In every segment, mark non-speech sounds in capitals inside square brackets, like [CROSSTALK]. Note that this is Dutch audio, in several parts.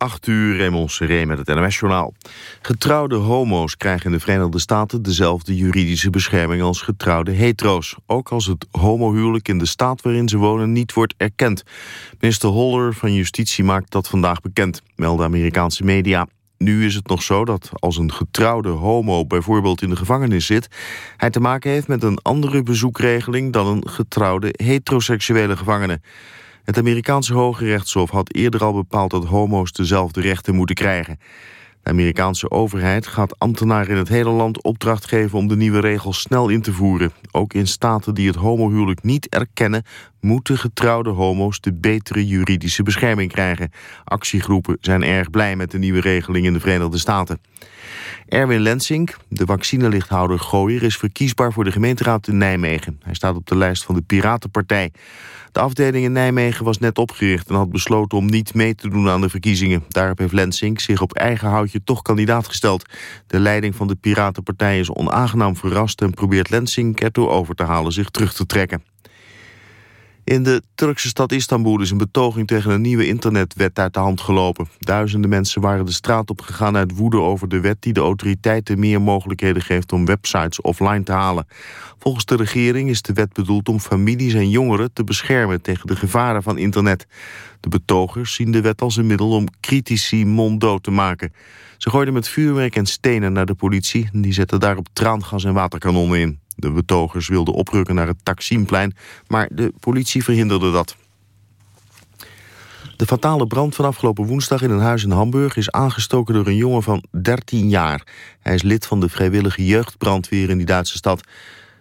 8 uur, Raymond Seré met het NOS-journaal. Getrouwde homo's krijgen in de Verenigde Staten dezelfde juridische bescherming als getrouwde hetero's. Ook als het homohuwelijk in de staat waarin ze wonen niet wordt erkend. Minister Holler van Justitie maakt dat vandaag bekend, melden Amerikaanse media. Nu is het nog zo dat als een getrouwde homo bijvoorbeeld in de gevangenis zit... hij te maken heeft met een andere bezoekregeling dan een getrouwde heteroseksuele gevangene. Het Amerikaanse Hoge Rechtshof had eerder al bepaald dat homo's dezelfde rechten moeten krijgen. De Amerikaanse overheid gaat ambtenaren in het hele land opdracht geven om de nieuwe regels snel in te voeren. Ook in staten die het homohuwelijk niet erkennen, moeten getrouwde homo's de betere juridische bescherming krijgen. Actiegroepen zijn erg blij met de nieuwe regeling in de Verenigde Staten. Erwin Lensink, de vaccinelichthouder Gooier, is verkiesbaar voor de gemeenteraad in Nijmegen. Hij staat op de lijst van de Piratenpartij. De afdeling in Nijmegen was net opgericht en had besloten om niet mee te doen aan de verkiezingen. Daarop heeft Lensink zich op eigen houtje toch kandidaat gesteld. De leiding van de Piratenpartij is onaangenaam verrast en probeert Lensink ertoe over te halen zich terug te trekken. In de Turkse stad Istanbul is een betoging tegen een nieuwe internetwet uit de hand gelopen. Duizenden mensen waren de straat op gegaan uit woede over de wet die de autoriteiten meer mogelijkheden geeft om websites offline te halen. Volgens de regering is de wet bedoeld om families en jongeren te beschermen tegen de gevaren van internet. De betogers zien de wet als een middel om critici monddood te maken. Ze gooiden met vuurwerk en stenen naar de politie en die zetten daarop traangas en waterkanonnen in. De betogers wilden oprukken naar het Taksimplein, maar de politie verhinderde dat. De fatale brand van afgelopen woensdag in een huis in Hamburg... is aangestoken door een jongen van 13 jaar. Hij is lid van de vrijwillige jeugdbrandweer in die Duitse stad.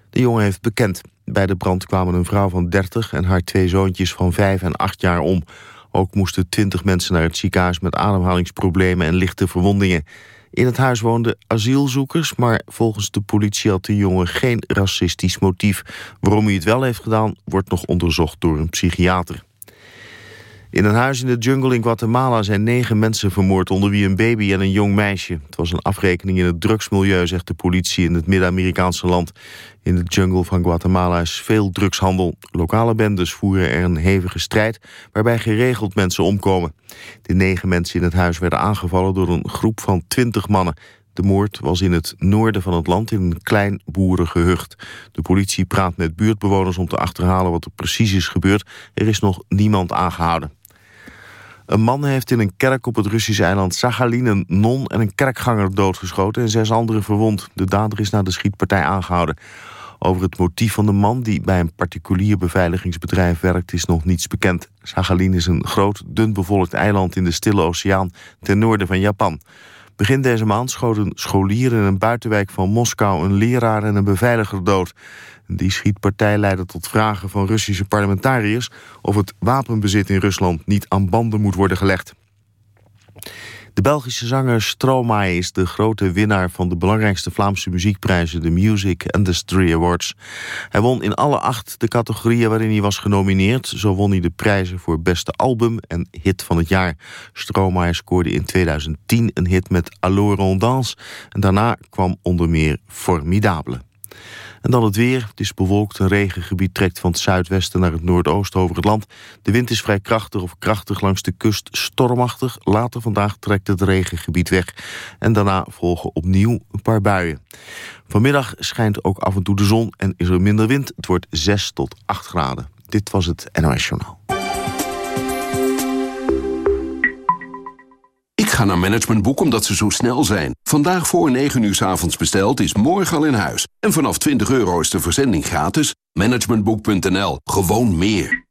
De jongen heeft bekend. Bij de brand kwamen een vrouw van 30 en haar twee zoontjes van 5 en 8 jaar om. Ook moesten 20 mensen naar het ziekenhuis met ademhalingsproblemen en lichte verwondingen. In het huis woonden asielzoekers, maar volgens de politie had de jongen geen racistisch motief. Waarom hij het wel heeft gedaan, wordt nog onderzocht door een psychiater. In een huis in de jungle in Guatemala zijn negen mensen vermoord... onder wie een baby en een jong meisje. Het was een afrekening in het drugsmilieu, zegt de politie... in het Midden-Amerikaanse land. In de jungle van Guatemala is veel drugshandel. Lokale bendes voeren er een hevige strijd... waarbij geregeld mensen omkomen. De negen mensen in het huis werden aangevallen door een groep van twintig mannen. De moord was in het noorden van het land in een klein boerengehucht. De politie praat met buurtbewoners om te achterhalen wat er precies is gebeurd. Er is nog niemand aangehouden. Een man heeft in een kerk op het Russische eiland Sachalin een non en een kerkganger doodgeschoten en zes anderen verwond. De dader is na de schietpartij aangehouden. Over het motief van de man die bij een particulier beveiligingsbedrijf werkt is nog niets bekend. Sachalin is een groot, dun bevolkt eiland in de Stille Oceaan ten noorden van Japan. Begin deze maand schoten scholieren in een buitenwijk van Moskou een leraar en een beveiliger dood. Die schietpartij leidde tot vragen van Russische parlementariërs... of het wapenbezit in Rusland niet aan banden moet worden gelegd. De Belgische zanger Stromae is de grote winnaar van de belangrijkste Vlaamse muziekprijzen, de Music Industry Awards. Hij won in alle acht de categorieën waarin hij was genomineerd. Zo won hij de prijzen voor beste album en hit van het jaar. Stromae scoorde in 2010 een hit met Alors on danse en daarna kwam onder meer Formidable. En dan het weer. Het is bewolkt. Een regengebied trekt van het zuidwesten naar het noordoosten over het land. De wind is vrij krachtig of krachtig langs de kust stormachtig. Later vandaag trekt het regengebied weg. En daarna volgen opnieuw een paar buien. Vanmiddag schijnt ook af en toe de zon en is er minder wind. Het wordt 6 tot 8 graden. Dit was het NOS Journaal. Ga naar Managementboek omdat ze zo snel zijn. Vandaag voor 9 uur s avonds besteld is morgen al in huis. En vanaf 20 euro is de verzending gratis. Managementboek.nl. Gewoon meer.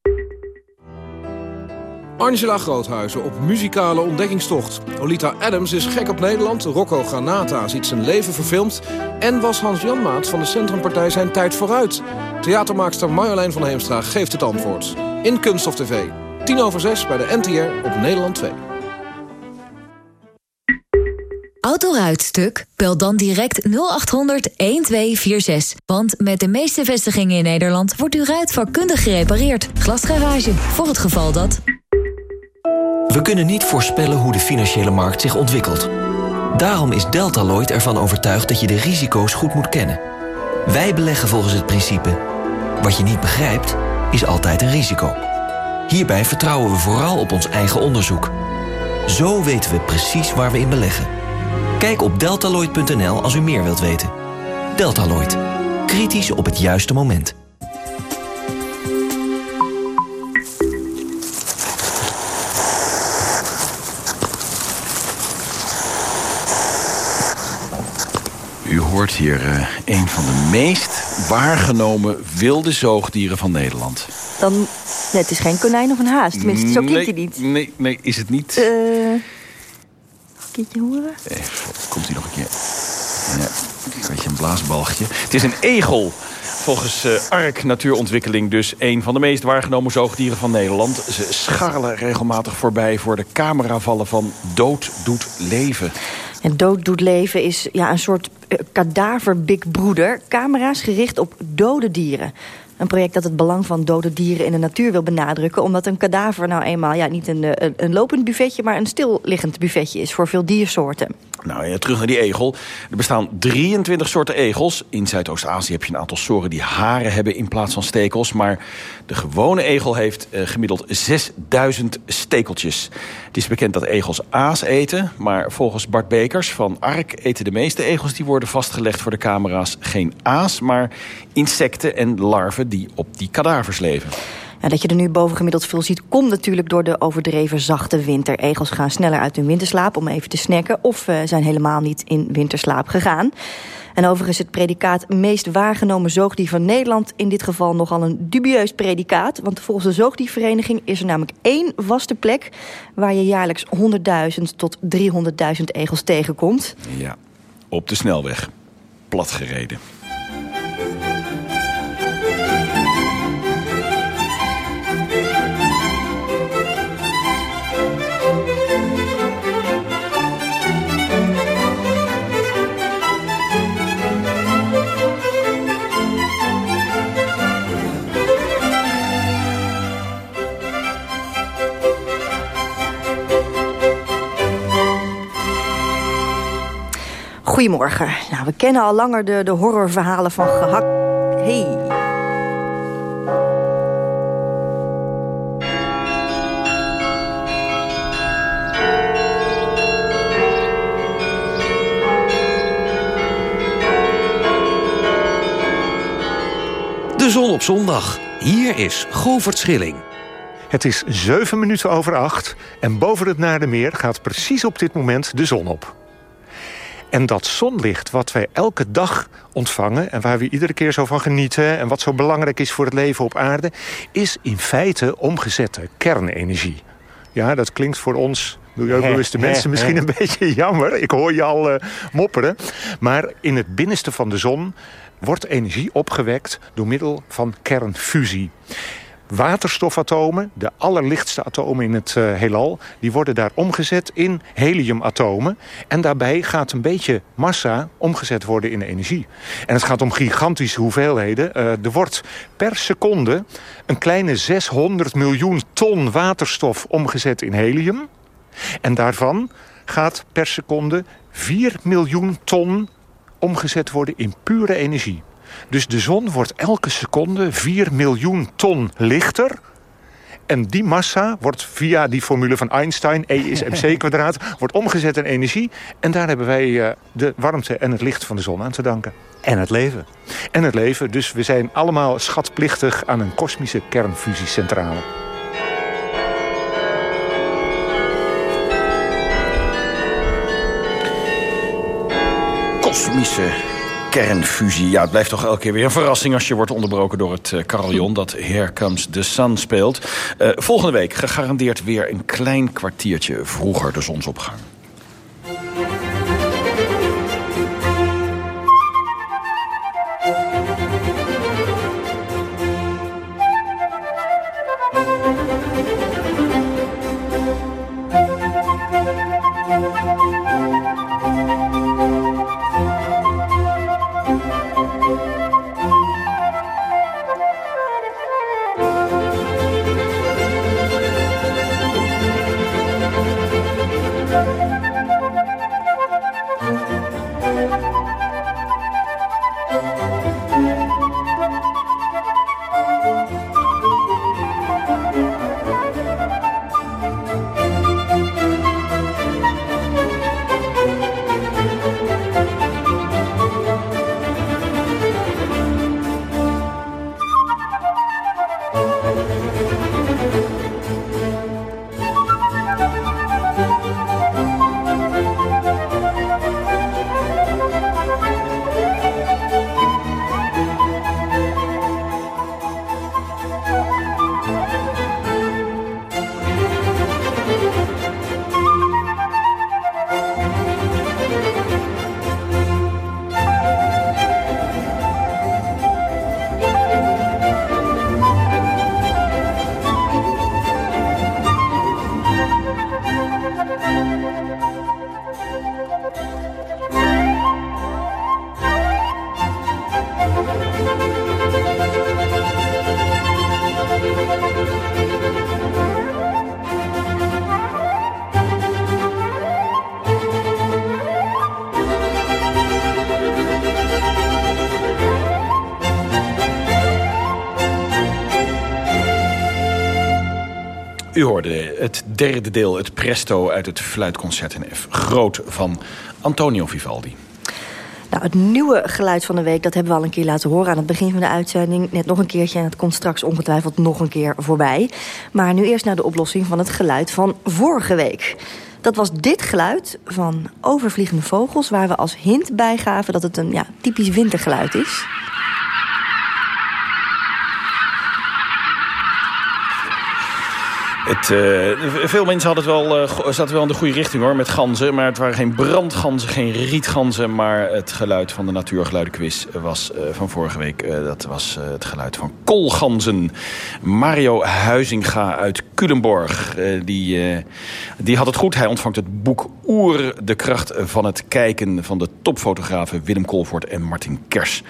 Angela Groothuizen op muzikale ontdekkingstocht. Olita Adams is gek op Nederland. Rocco Granata ziet zijn leven verfilmd. En was Hans Janmaat van de Centrumpartij zijn tijd vooruit. Theatermaakster Marjolein van Heemstra geeft het antwoord. In Kunst TV. 10 over 6 bij de NTR op Nederland 2. Autoruitstuk? Bel dan direct 0800 1246. Want met de meeste vestigingen in Nederland wordt uw ruit vakkundig gerepareerd. Glasgarage, voor het geval dat... We kunnen niet voorspellen hoe de financiële markt zich ontwikkelt. Daarom is Deltaloid ervan overtuigd dat je de risico's goed moet kennen. Wij beleggen volgens het principe... wat je niet begrijpt, is altijd een risico. Hierbij vertrouwen we vooral op ons eigen onderzoek... Zo weten we precies waar we in beleggen. Kijk op deltaloid.nl als u meer wilt weten. Deltaloid. Kritisch op het juiste moment. U hoort hier uh, een van de meest waargenomen wilde zoogdieren van Nederland. Dan, nee, het is geen konijn of een haas. Tenminste, zo klinkt hij niet. Nee, nee, is het niet. Uh, horen? Eh, komt hij nog een keer. Ja, een beetje een blaasbalgje. Het is een egel. Volgens uh, ARK Natuurontwikkeling dus een van de meest waargenomen zoogdieren van Nederland. Ze scharrelen regelmatig voorbij voor de cameravallen van Dood doet leven. En Dood doet leven is ja, een soort uh, kadaver Big Broeder. Camera's gericht op dode dieren. Een project dat het belang van dode dieren in de natuur wil benadrukken... omdat een kadaver nou eenmaal ja, niet een, een, een lopend buffetje... maar een stilliggend buffetje is voor veel diersoorten. Nou ja, terug naar die egel. Er bestaan 23 soorten egels. In Zuidoost-Azië heb je een aantal soorten die haren hebben in plaats van stekels. Maar de gewone egel heeft uh, gemiddeld 6000 stekeltjes. Het is bekend dat egels aas eten. Maar volgens Bart Bekers van ARK eten de meeste egels... die worden vastgelegd voor de camera's geen aas... maar insecten en larven die op die kadavers leven. Ja, dat je er nu bovengemiddeld veel ziet, komt natuurlijk door de overdreven zachte winter. Egels gaan sneller uit hun winterslaap om even te snacken... of uh, zijn helemaal niet in winterslaap gegaan. En overigens het predicaat meest waargenomen zoogdier van Nederland... in dit geval nogal een dubieus predicaat. Want volgens de zoogdiervereniging is er namelijk één vaste plek... waar je jaarlijks 100.000 tot 300.000 egels tegenkomt. Ja, op de snelweg. Platgereden. Goedemorgen. Nou, we kennen al langer de, de horrorverhalen van gehak... Hey. De zon op zondag. Hier is Govert Schilling. Het is 7 minuten over 8 en boven het Naardenmeer gaat precies op dit moment de zon op. En dat zonlicht wat wij elke dag ontvangen... en waar we iedere keer zo van genieten... en wat zo belangrijk is voor het leven op aarde... is in feite omgezette kernenergie. Ja, dat klinkt voor ons milieubewuste mensen misschien een beetje jammer. Ik hoor je al uh, mopperen. Maar in het binnenste van de zon wordt energie opgewekt... door middel van kernfusie waterstofatomen, de allerlichtste atomen in het uh, heelal... die worden daar omgezet in heliumatomen. En daarbij gaat een beetje massa omgezet worden in energie. En het gaat om gigantische hoeveelheden. Uh, er wordt per seconde een kleine 600 miljoen ton waterstof omgezet in helium. En daarvan gaat per seconde 4 miljoen ton omgezet worden in pure energie. Dus de zon wordt elke seconde 4 miljoen ton lichter. En die massa wordt via die formule van Einstein, E is mc [LAUGHS] kwadraat, wordt omgezet in energie. En daar hebben wij uh, de warmte en het licht van de zon aan te danken. En het leven. En het leven. Dus we zijn allemaal schatplichtig aan een kosmische kernfusiecentrale. Kosmische kernfusie. Ja, het blijft toch elke keer weer een verrassing... als je wordt onderbroken door het uh, carillon dat Here Comes the Sun speelt. Uh, volgende week gegarandeerd weer een klein kwartiertje vroeger de zonsopgang. U hoorde het derde deel, het presto uit het fluitconcert in F. Groot van Antonio Vivaldi. Nou, het nieuwe geluid van de week, dat hebben we al een keer laten horen... aan het begin van de uitzending. Net nog een keertje en het komt straks ongetwijfeld nog een keer voorbij. Maar nu eerst naar de oplossing van het geluid van vorige week. Dat was dit geluid van overvliegende vogels... waar we als hint bijgaven dat het een ja, typisch wintergeluid is. Het, uh, veel mensen hadden het wel, uh, zaten wel in de goede richting hoor, met ganzen. Maar het waren geen brandganzen, geen rietganzen. Maar het geluid van de natuurgeluidenquiz was uh, van vorige week... dat was het geluid van koolganzen. Mario Huizinga uit Culemborg. die, die had het goed. Hij ontvangt het boek Oer, de kracht van het kijken... van de topfotografen Willem Kolvoort en Martin Kers.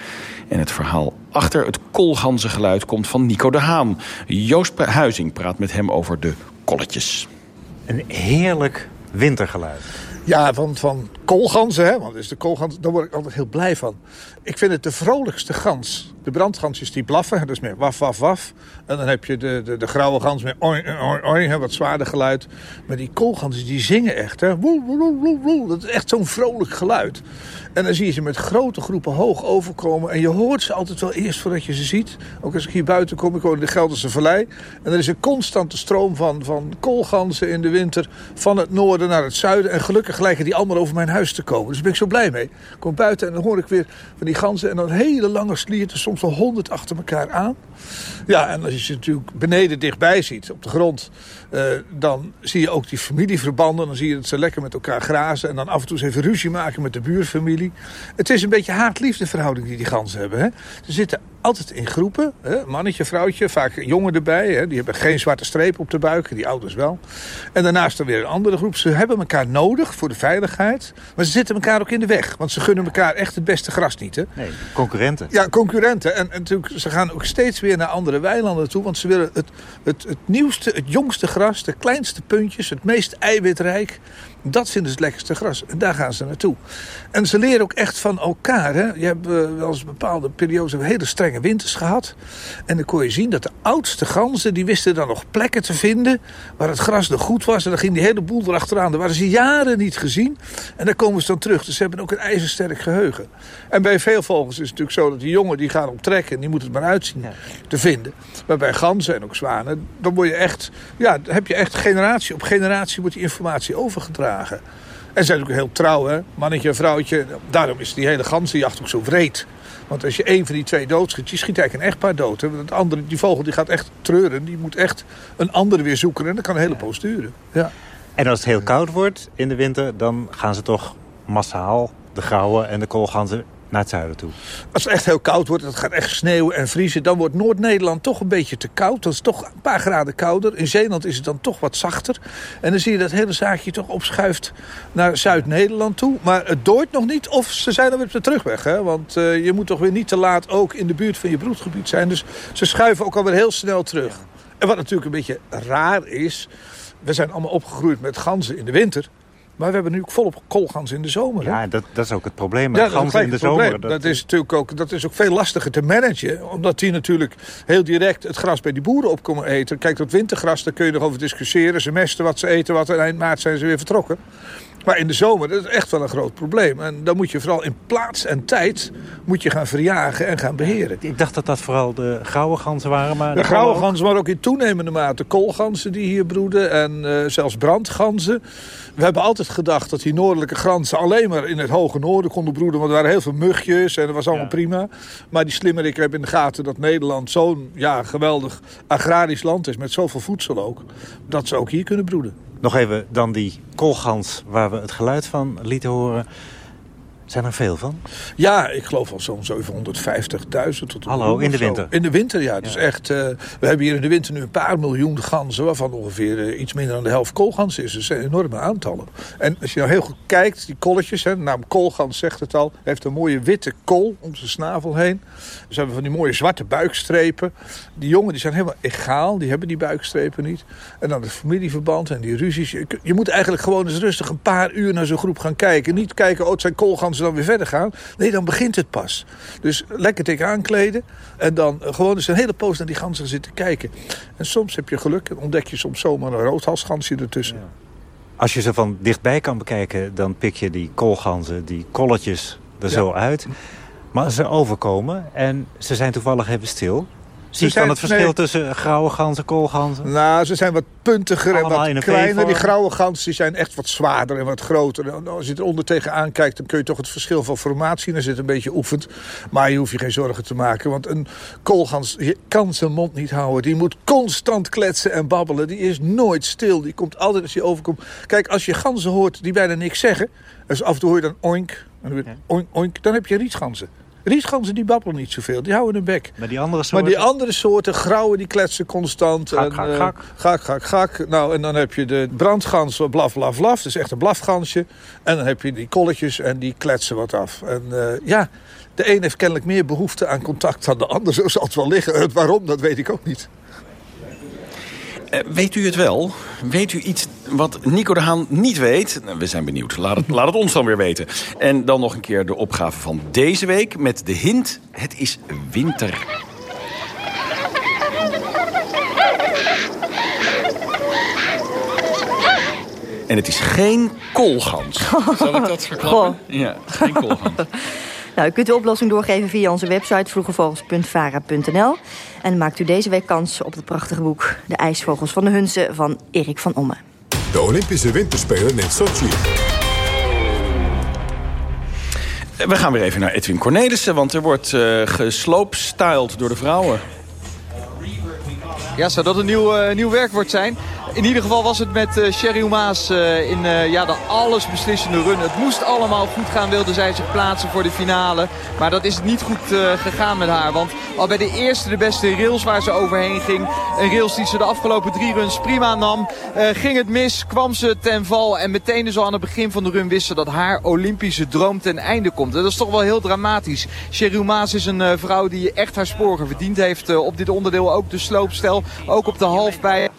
En het verhaal achter het koolganzengeluid komt van Nico de Haan. Joost Huizing praat met hem over de kolletjes. Een heerlijk wintergeluid. Ja, van, van koolganzen, hè? want is de koolgans, daar word ik altijd heel blij van. Ik vind het de vrolijkste gans. De brandgansjes die blaffen, is meer waf, waf, waf. En dan heb je de, de, de grauwe gans met oi, oi, oi, wat zwaarder geluid. Maar die koolganzen, die zingen echt. Hè? Woe, woe, woe, woe. Dat is echt zo'n vrolijk geluid. En dan zie je ze met grote groepen hoog overkomen. En je hoort ze altijd wel eerst voordat je ze ziet. Ook als ik hier buiten kom, ik woon in de Gelderse Vallei. En er is een constante stroom van, van koolganzen in de winter. Van het noorden naar het zuiden. En gelukkig lijken die allemaal over mijn huis te komen. Dus daar ben ik zo blij mee. Ik kom buiten en dan hoor ik weer van die ganzen. En dan hele lange slierten, soms wel honderd achter elkaar aan. Ja, en als je ze natuurlijk beneden dichtbij ziet, op de grond... Uh, dan zie je ook die familieverbanden. Dan zie je dat ze lekker met elkaar grazen. En dan af en toe eens even ruzie maken met de buurfamilie. Het is een beetje haat-liefde verhouding die die ganzen hebben. Hè? Ze zitten altijd in groepen. Hè? Mannetje, vrouwtje, vaak jongen erbij. Hè? Die hebben geen zwarte streep op de buik, die ouders wel. En daarnaast dan weer een andere groep. Ze hebben elkaar nodig voor de veiligheid. Maar ze zitten elkaar ook in de weg. Want ze gunnen elkaar echt het beste gras niet. Hè? Nee, concurrenten. Ja, concurrenten. En, en natuurlijk, ze gaan ook steeds weer naar andere weilanden toe. Want ze willen het, het, het nieuwste, het jongste gras, de kleinste puntjes, het meest eiwitrijk. Dat vinden ze het lekkerste gras. En daar gaan ze naartoe. En ze leren ook echt van elkaar. Hè? Je hebt uh, wel eens bepaalde periodes hele strenge winters gehad. En dan kon je zien dat de oudste ganzen... die wisten dan nog plekken te vinden waar het gras nog goed was. En dan ging die hele boel erachteraan. Daar waren ze jaren niet gezien. En daar komen ze dan terug. Dus ze hebben ook een ijzersterk geheugen. En bij veel vogels is het natuurlijk zo dat die jongen die gaan op trek... en die moeten het maar uitzien ja. te vinden. Maar bij ganzen en ook zwanen... dan word je echt, ja, heb je echt generatie op generatie... wordt die informatie overgedragen. En zijn ook heel trouw, hè? Mannetje en vrouwtje. Daarom is die hele ganzenjacht ook zo vreed. Want als je één van die twee doodschiet, je schiet eigenlijk een echtpaar dood. Hè? Want andere, die vogel die gaat echt treuren. Die moet echt een andere weer zoeken. En dat kan een hele poos duren. Ja. En als het heel koud wordt in de winter, dan gaan ze toch massaal de grauwe en de koolganzen naar het zuiden toe. Als het echt heel koud wordt, het gaat echt sneeuwen en vriezen... dan wordt Noord-Nederland toch een beetje te koud. Dat is toch een paar graden kouder. In Zeeland is het dan toch wat zachter. En dan zie je dat hele zaakje toch opschuift naar Zuid-Nederland toe. Maar het dooit nog niet of ze zijn dan weer op de terugweg. Hè? Want uh, je moet toch weer niet te laat ook in de buurt van je broedgebied zijn. Dus ze schuiven ook alweer heel snel terug. En wat natuurlijk een beetje raar is... we zijn allemaal opgegroeid met ganzen in de winter... Maar we hebben nu ook volop koolgans in de zomer. Ja, dat, dat is ook het probleem. Ja, ganzen in de zomer. Dat, dat, is natuurlijk ook, dat is ook veel lastiger te managen. Omdat die natuurlijk heel direct het gras bij die boeren op komen eten. Kijk, dat wintergras, daar kun je nog over discussiëren. Ze mesten wat ze eten, wat en eind maart zijn ze weer vertrokken. Maar in de zomer, dat is echt wel een groot probleem. En dan moet je vooral in plaats en tijd moet je gaan verjagen en gaan beheren. Ik dacht dat dat vooral de grauwe ganzen waren. Maar de grauwe ganzen, maar ook in toenemende mate koolganzen die hier broeden. En uh, zelfs brandganzen. We hebben altijd gedacht dat die noordelijke ganzen alleen maar in het hoge noorden konden broeden. Want er waren heel veel mugjes en dat was allemaal ja. prima. Maar die slimmerikken hebben in de gaten dat Nederland zo'n ja, geweldig agrarisch land is. Met zoveel voedsel ook. Dat ze ook hier kunnen broeden. Nog even dan die koolgans waar we het geluid van lieten horen. Zijn er veel van? Ja, ik geloof al zo'n 750.000 tot Hallo, in de winter? In de winter, ja. Dus echt, uh, we hebben hier in de winter nu een paar miljoen ganzen... waarvan ongeveer uh, iets minder dan de helft koolgans is. Dus dat zijn enorme aantallen. En als je nou heel goed kijkt, die kolletjes... Hè, de naam koolgans zegt het al... heeft een mooie witte kool om zijn snavel heen. Dus hebben van die mooie zwarte buikstrepen. Die jongen die zijn helemaal egaal. Die hebben die buikstrepen niet. En dan het familieverband en die ruzies. Je, je moet eigenlijk gewoon eens rustig een paar uur naar zo'n groep gaan kijken. Niet kijken, oh, het zijn koolgans ze dan weer verder gaan? Nee, dan begint het pas. Dus lekker dik aankleden. En dan gewoon eens een hele poos naar die ganzen zitten kijken. En soms heb je geluk en ontdek je soms zomaar een roodhalsgansje ertussen. Als je ze van dichtbij kan bekijken, dan pik je die koolganzen, die kolletjes er zo uit. Maar als ze overkomen en ze zijn toevallig even stil... Zie je dan het verschil tussen grauwe ganzen, koolganzen? Nou, ze zijn wat puntiger en wat kleiner. Die grauwe ganzen die zijn echt wat zwaarder en wat groter. Als je eronder tegenaan kijkt, dan kun je toch het verschil van formatie zien. Dan zit een beetje oefend. Maar je hoeft je geen zorgen te maken. Want een koolgans je kan zijn mond niet houden. Die moet constant kletsen en babbelen. Die is nooit stil. Die komt altijd als je overkomt. Kijk, als je ganzen hoort die bijna niks zeggen. Dus af en toe hoor je dan oink, oink, oink. Dan heb je rietganzen. Rietganzen die babbelen niet zoveel, die houden hun bek. Maar die andere soorten? Maar die andere soorten, grauwen, die kletsen constant. Gak, en, gak, uh, gak. Gak, gak, Nou, en dan heb je de brandgans, blaf, blaf, blaf. Dat is echt een blafgansje. En dan heb je die kolletjes en die kletsen wat af. En uh, ja, de een heeft kennelijk meer behoefte aan contact dan de ander. Zo zal het wel liggen. Waarom, dat weet ik ook niet. Uh, weet u het wel? Weet u iets wat Nico de Haan niet weet? Nou, we zijn benieuwd. Laat het, laat het ons dan weer weten. En dan nog een keer de opgave van deze week met de hint... het is winter. En het is geen koolgans. Zal ik dat verklappen? Ja, geen koolgans. [LAUGHS] Nou, u kunt de oplossing doorgeven via onze website vroegevogels.vara.nl. En maakt u deze week kans op het prachtige boek... De IJsvogels van de Hunsen van Erik van Omme. De Olympische Winterspelen in Sochi. We gaan weer even naar Edwin Cornelissen, want er wordt uh, gesloopstyled door de vrouwen. Ja, zou dat een nieuw, uh, nieuw werkwoord zijn? In ieder geval was het met Sherry Maas uh, in uh, ja, de allesbeslissende run. Het moest allemaal goed gaan, wilde zij zich plaatsen voor de finale. Maar dat is niet goed gegaan met haar. Want al bij de eerste de beste rails waar ze overheen ging... een rails die ze de afgelopen drie runs prima nam... ging het mis, kwam ze ten val. En meteen dus al aan het begin van de run wist ze dat haar Olympische droom ten einde komt. dat is toch wel heel dramatisch. Sherry Maas is een vrouw die echt haar sporen verdiend heeft op dit onderdeel. Ook de sloopstel, ook op de halfbij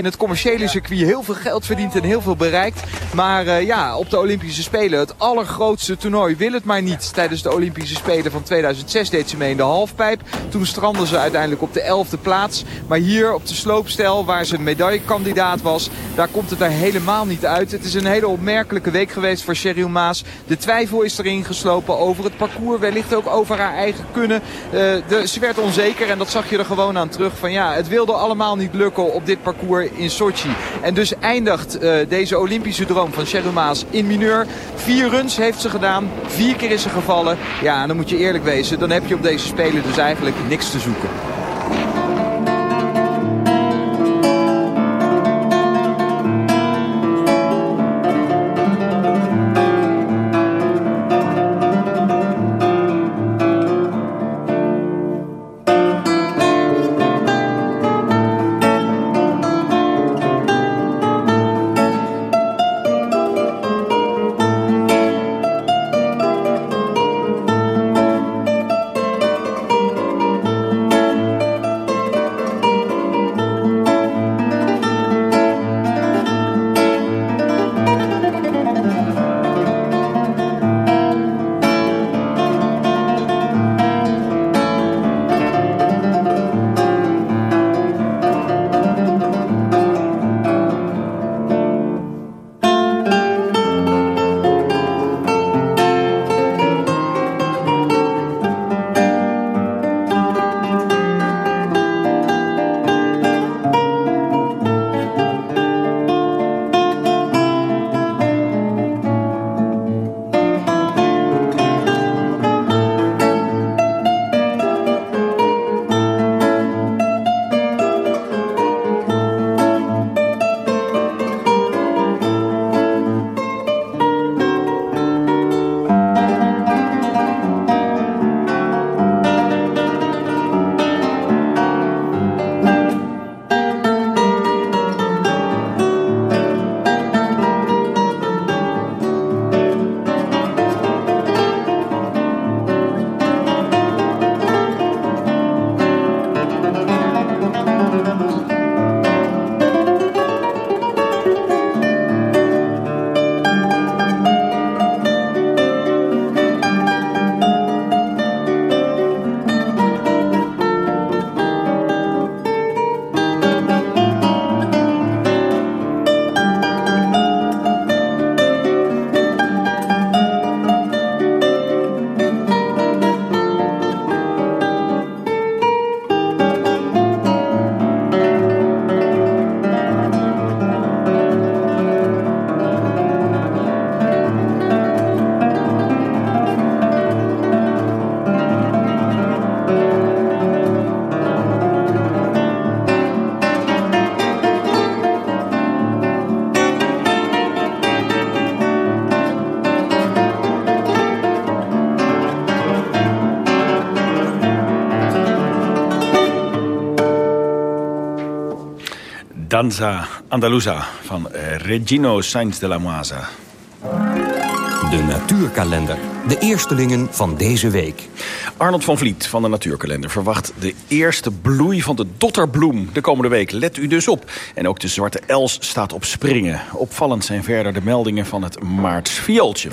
in het commerciële circuit heel veel geld verdient en heel veel bereikt. Maar uh, ja, op de Olympische Spelen, het allergrootste toernooi, wil het maar niet. Tijdens de Olympische Spelen van 2006 deed ze mee in de halfpijp. Toen strandde ze uiteindelijk op de 11e plaats. Maar hier op de sloopstel, waar ze medaillekandidaat was, daar komt het er helemaal niet uit. Het is een hele opmerkelijke week geweest voor Sheryl Maas. De twijfel is erin geslopen over het parcours, wellicht ook over haar eigen kunnen. Uh, de, ze werd onzeker en dat zag je er gewoon aan terug. Van ja, het wilde allemaal niet lukken op dit parcours in Sochi. En dus eindigt uh, deze Olympische droom van Cheryl Maas in mineur. Vier runs heeft ze gedaan. Vier keer is ze gevallen. Ja, en dan moet je eerlijk wezen. Dan heb je op deze Spelen dus eigenlijk niks te zoeken. Danza Andaluza van Regino Sainz de la Moisa. De natuurkalender. De eerstelingen van deze week. Arnold van Vliet van de Natuurkalender verwacht de eerste bloei van de dotterbloem de komende week. Let u dus op. En ook de zwarte els staat op springen. Opvallend zijn verder de meldingen van het maartsviooltje.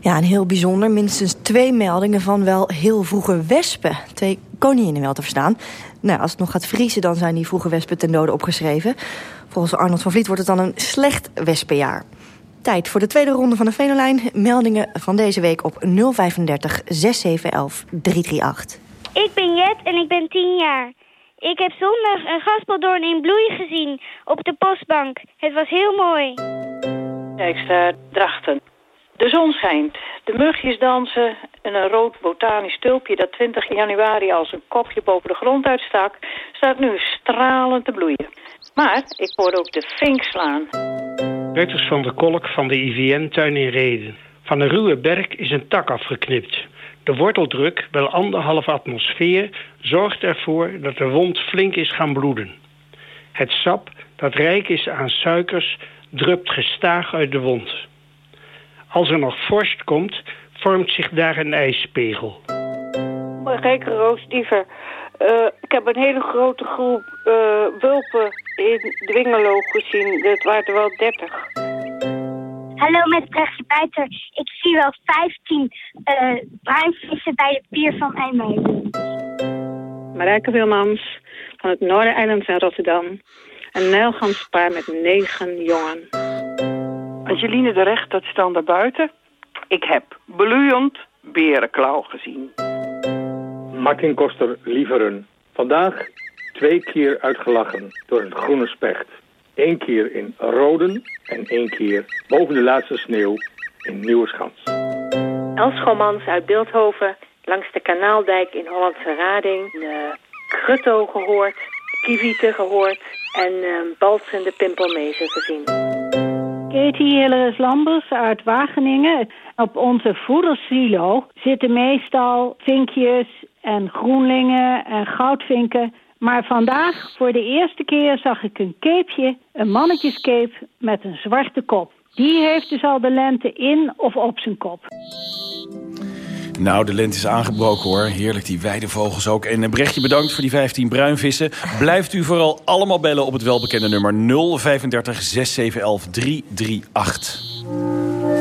Ja, en heel bijzonder. Minstens twee meldingen van wel heel vroege wespen. Twee koninginnen wel te verstaan. Nou, als het nog gaat vriezen, dan zijn die vroege wespen ten dode opgeschreven. Volgens Arnold van Vliet wordt het dan een slecht wespenjaar. Tijd voor de tweede ronde van de Venolijn. Meldingen van deze week op 035 6711 338. Ik ben Jet en ik ben 10 jaar. Ik heb zondag een gaspeldoorn in bloei gezien op de postbank. Het was heel mooi. Ik sta drachten. De zon schijnt, de mugjes dansen en een rood botanisch tulpje dat 20 januari als een kopje boven de grond uitstak, staat nu stralend te bloeien. Maar ik hoorde ook de vink slaan. Bertus van der Kolk van de IVN-tuin in Reden. Van een ruwe berk is een tak afgeknipt. De worteldruk, wel anderhalf atmosfeer, zorgt ervoor dat de wond flink is gaan bloeden. Het sap, dat rijk is aan suikers, drupt gestaag uit de wond. Als er nog vorst komt, vormt zich daar een ijspegel. Rijke roosdiever. Uh, ik heb een hele grote groep uh, wulpen in Dwingelo gezien. Dat waren er wel 30. Hallo, met Brechtje Bijter. Ik zie wel 15 uh, bruinvissen bij de pier van IJmuiden. Marijke Wilmans van het Noordereiland van Rotterdam. Een nijlganspaar met negen jongen. Angeline de Recht, dat staan daar buiten. Ik heb bloeiend berenklauw gezien. Martin Koster Lieveren. Vandaag twee keer uitgelachen door een groene specht. Eén keer in Roden en één keer boven de laatste sneeuw in Nieuweschans. Els Schomans uit Beeldhoven, langs de Kanaaldijk in Hollandse Rading. De grutto gehoord, kievieten gehoord en uh, balsende pimpelmezen gezien. Katie Hilleris Lambers uit Wageningen. Op onze voedersilo zitten meestal vinkjes en groenlingen en goudvinken. Maar vandaag voor de eerste keer zag ik een keepje, een mannetjeskeep met een zwarte kop. Die heeft dus al de lente in of op zijn kop. Nou, de lente is aangebroken hoor. Heerlijk, die weidevogels ook. En Brechtje bedankt voor die 15 bruinvissen. Blijft u vooral allemaal bellen op het welbekende nummer 035 6711 338.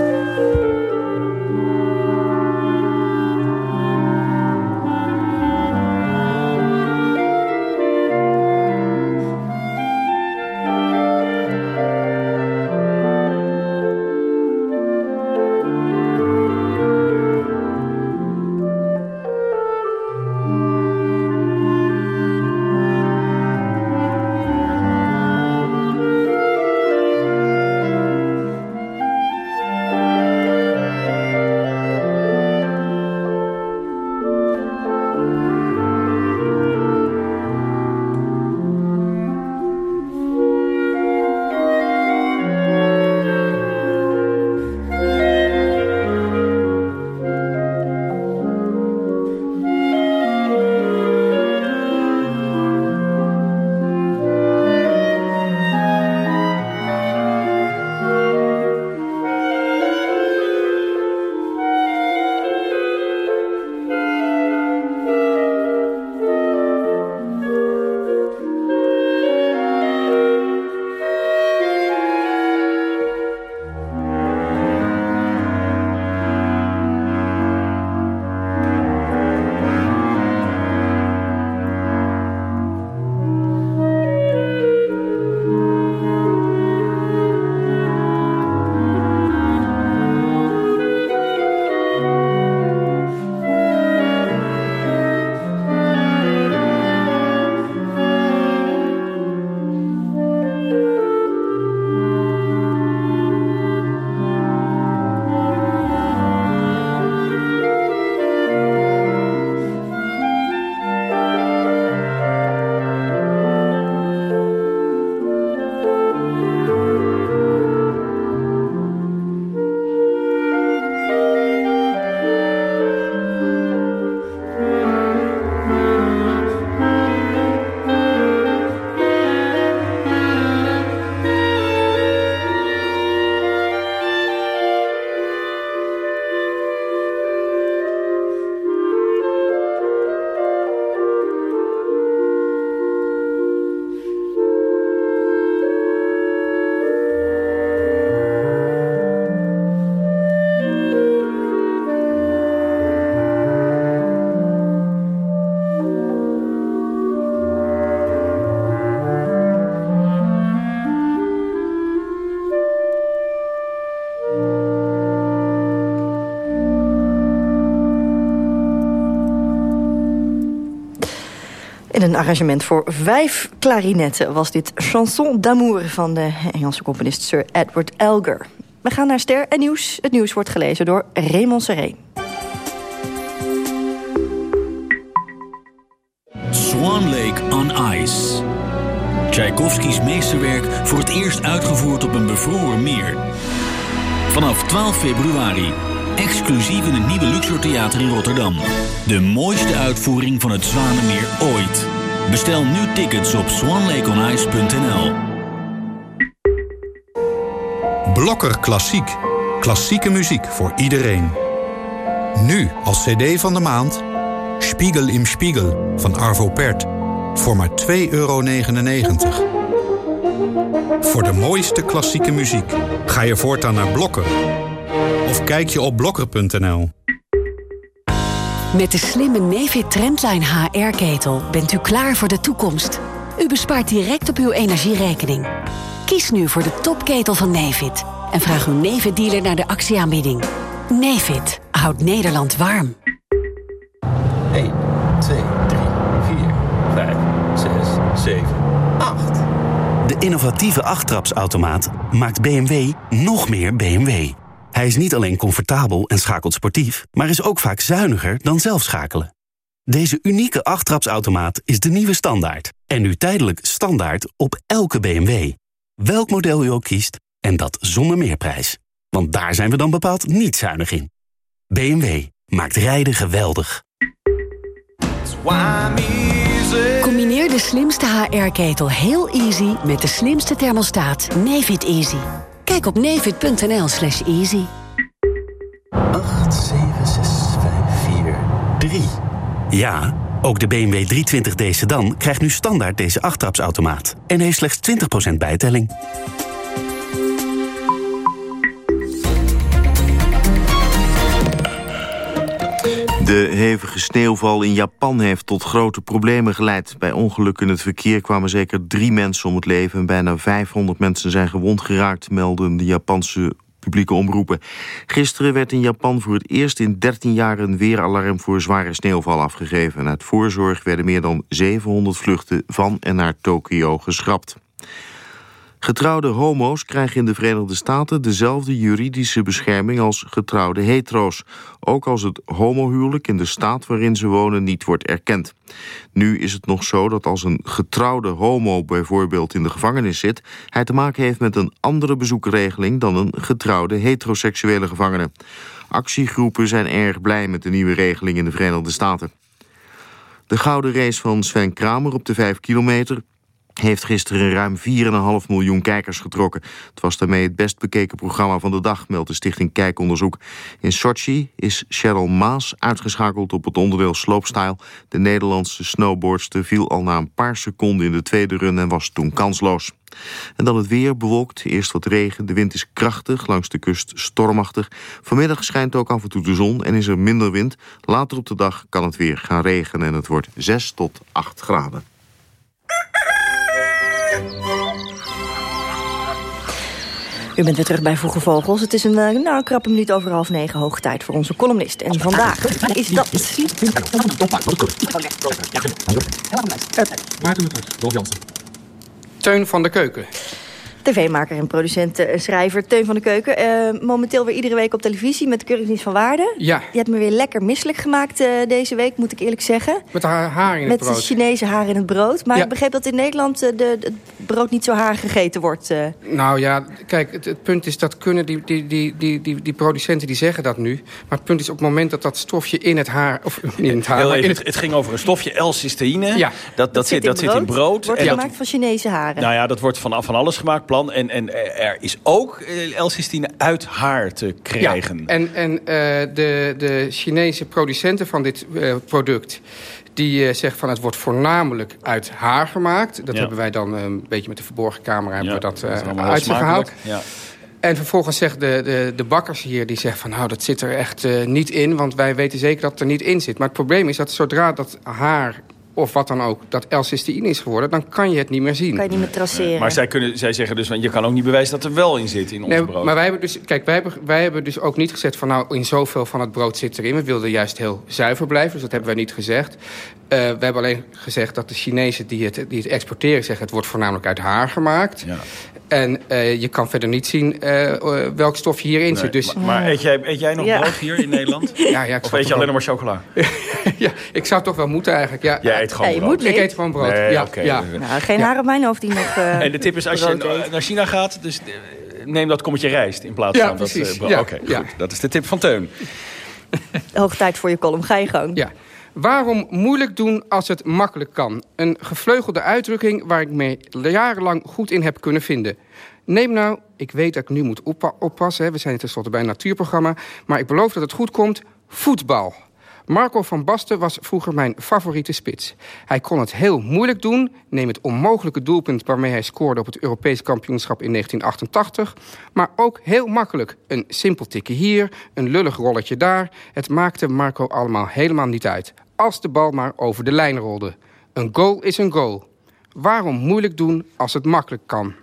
In een arrangement voor vijf klarinetten was dit Chanson d'amour van de Engelse componist Sir Edward Elgar. We gaan naar Ster en Nieuws. Het nieuws wordt gelezen door Raymond Seré. Swan Lake on Ice. Tchaikovskis meesterwerk voor het eerst uitgevoerd op een bevroren meer. Vanaf 12 februari. Exclusief in het nieuwe Luxor Theater in Rotterdam. De mooiste uitvoering van het Zwanemeer ooit. Bestel nu tickets op swanlakeonice.nl. Blokker Klassiek. Klassieke muziek voor iedereen. Nu als cd van de maand... Spiegel im Spiegel van Arvo Pärt. Voor maar 2,99 euro. Voor de mooiste klassieke muziek ga je voortaan naar Blokker. Of kijk je op blokker.nl. Met de slimme Nefit Trendline HR-ketel bent u klaar voor de toekomst. U bespaart direct op uw energierekening. Kies nu voor de topketel van Nefit. En vraag uw Nefit-dealer naar de actieaanbieding. Nefit houdt Nederland warm. 1, 2, 3, 4, 5, 6, 7, 8. De innovatieve achttrapsautomaat maakt BMW nog meer BMW. Hij is niet alleen comfortabel en schakelt sportief... maar is ook vaak zuiniger dan zelf schakelen. Deze unieke achttrapsautomaat is de nieuwe standaard. En nu tijdelijk standaard op elke BMW. Welk model u ook kiest, en dat zonder meerprijs. Want daar zijn we dan bepaald niet zuinig in. BMW maakt rijden geweldig. Combineer de slimste HR-ketel heel easy met de slimste thermostaat Nefit Easy. Kijk op nefit.nl slash easy. 8, 7, 6, 5, 4, 3. Ja, ook de BMW 320d sedan krijgt nu standaard deze achttrapsautomaat. En heeft slechts 20% bijtelling. De hevige sneeuwval in Japan heeft tot grote problemen geleid. Bij ongelukken in het verkeer kwamen zeker drie mensen om het leven... en bijna 500 mensen zijn gewond geraakt, melden de Japanse publieke omroepen. Gisteren werd in Japan voor het eerst in 13 jaar een weeralarm voor zware sneeuwval afgegeven. En uit voorzorg werden meer dan 700 vluchten van en naar Tokio geschrapt. Getrouwde homo's krijgen in de Verenigde Staten dezelfde juridische bescherming als getrouwde hetero's. Ook als het homohuwelijk in de staat waarin ze wonen niet wordt erkend. Nu is het nog zo dat als een getrouwde homo bijvoorbeeld in de gevangenis zit... hij te maken heeft met een andere bezoekregeling dan een getrouwde heteroseksuele gevangene. Actiegroepen zijn erg blij met de nieuwe regeling in de Verenigde Staten. De gouden race van Sven Kramer op de 5 kilometer heeft gisteren ruim 4,5 miljoen kijkers getrokken. Het was daarmee het best bekeken programma van de dag, meldt de stichting Kijkonderzoek. In Sochi is Cheryl Maas uitgeschakeld op het onderdeel slopestyle. De Nederlandse snowboardster viel al na een paar seconden in de tweede run en was toen kansloos. En dan het weer, bewolkt, eerst wat regen. De wind is krachtig, langs de kust stormachtig. Vanmiddag schijnt ook af en toe de zon en is er minder wind. Later op de dag kan het weer gaan regenen en het wordt 6 tot 8 graden. U bent weer terug bij Vroege Vogels. Het is een, uh, nou, een krappe minuut over half negen hoog tijd voor onze columnist. En vandaag is dat... Maarten. Teun van de Keuken. TV-maker en producent en schrijver Teun van de Keuken. Uh, momenteel weer iedere week op televisie met de Keuringsdienst van Waarde. Ja. Je hebt me weer lekker misselijk gemaakt uh, deze week, moet ik eerlijk zeggen. Met haar, haar in het met brood. Met Chinese haar in het brood. Maar Ja. ik begreep dat in Nederland uh, de, het brood niet zo haar gegeten wordt. uh. Nou ja, kijk, het, het punt is dat kunnen die, die, die, die, die, die producenten die zeggen dat nu. Maar het punt is op het moment dat dat stofje in het haar... Of niet in het haar, Heel maar in even, het, het, ging over een stofje L-cysteïne. Ja. Dat, dat, zit, dat zit in brood. Wordt en dat- gemaakt van Chinese haren. Nou ja, dat wordt van, van alles gemaakt, En, en er is ook eh, L-cysteïne uit haar te krijgen. Ja, en, en eh, de, de Chinese producenten van dit eh, product... die eh, zeggen van het wordt voornamelijk uit haar gemaakt. Dat Ja. hebben wij dan een beetje met de verborgen camera hebben we dat, dat uit ze gehaald. Ja. En vervolgens zegt de, de, de bakkers hier, die zeggen van... nou, dat zit er echt niet in, want wij weten zeker dat het er niet in zit. Maar het probleem is dat zodra dat haar of wat dan ook, dat L-cysteïne is geworden... dan kan je het niet meer zien. Kan je niet meer traceren. Maar zij, kunnen, zij zeggen dus, je kan ook niet bewijzen dat er wel in zit in ons Nee, brood. maar wij hebben dus, kijk, wij hebben, wij hebben dus ook niet gezegd van nou in zoveel van het brood zit erin. We wilden juist heel zuiver blijven, dus dat hebben wij niet gezegd. Eh, we hebben alleen gezegd dat de Chinezen die het, die het exporteren zeggen het wordt voornamelijk uit haar gemaakt. En eh, je kan verder niet zien eh, eh, welk stofje hierin Nee, zit. Dus, maar, maar eet, jij, eet jij nog Ja. brood hier in Nederland? [LAUGHS] Ja, ja, ik of eet je alleen maar chocola? [LAUGHS] ik zou toch wel moeten eigenlijk. Ja. Jij eet gewoon Ja, je brood. moet Ik eet gewoon brood. Nee, ja, ja. Nou, geen Ja. haar op mijn hoofd die nog eh, En de tip is als je naar China gaat, dus neem dat kommetje rijst in plaats Ja, van dat eh, brood. Ja, Oké, ja. goed. Dat is de tip van Teun. Hoog tijd voor je column. Ga je gang. Ja. Waarom moeilijk doen als het makkelijk kan? Een gevleugelde uitdrukking waar ik me jarenlang goed in heb kunnen vinden. Neem nou, ik weet dat ik nu moet oppa- oppassen... Hè, we zijn tenslotte bij een natuurprogramma... maar ik beloof dat het goed komt, voetbal. Marco van Basten was vroeger mijn favoriete spits. Hij kon het heel moeilijk doen. Neem het onmogelijke doelpunt waarmee hij scoorde op het Europees kampioenschap in 1988. Maar ook heel makkelijk. Een simpel tikje hier, een lullig rolletje daar. Het maakte Marco allemaal helemaal niet uit. Als de bal maar over de lijn rolde. Een goal is een goal. Waarom moeilijk doen als het makkelijk kan?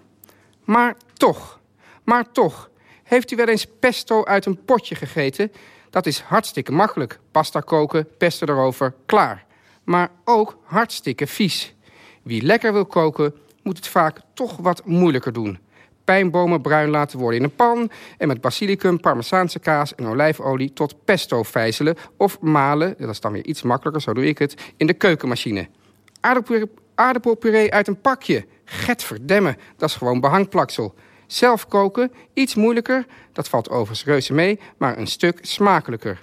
Maar toch, maar toch, heeft u wel eens pesto uit een potje gegeten? Dat is hartstikke makkelijk. Pasta koken, pesto erover, klaar. Maar ook hartstikke vies. Wie lekker wil koken, moet het vaak toch wat moeilijker doen. Pijnbomen bruin laten worden in een pan... en met basilicum, parmezaanse kaas en olijfolie tot pesto vijzelen... of malen, dat is dan weer iets makkelijker, zo doe ik het, in de keukenmachine. Aardappelpuree, uit een pakje. Get verdemmen, dat is gewoon behangplaksel. Zelf koken, iets moeilijker, dat valt overigens reuze mee... maar een stuk smakelijker.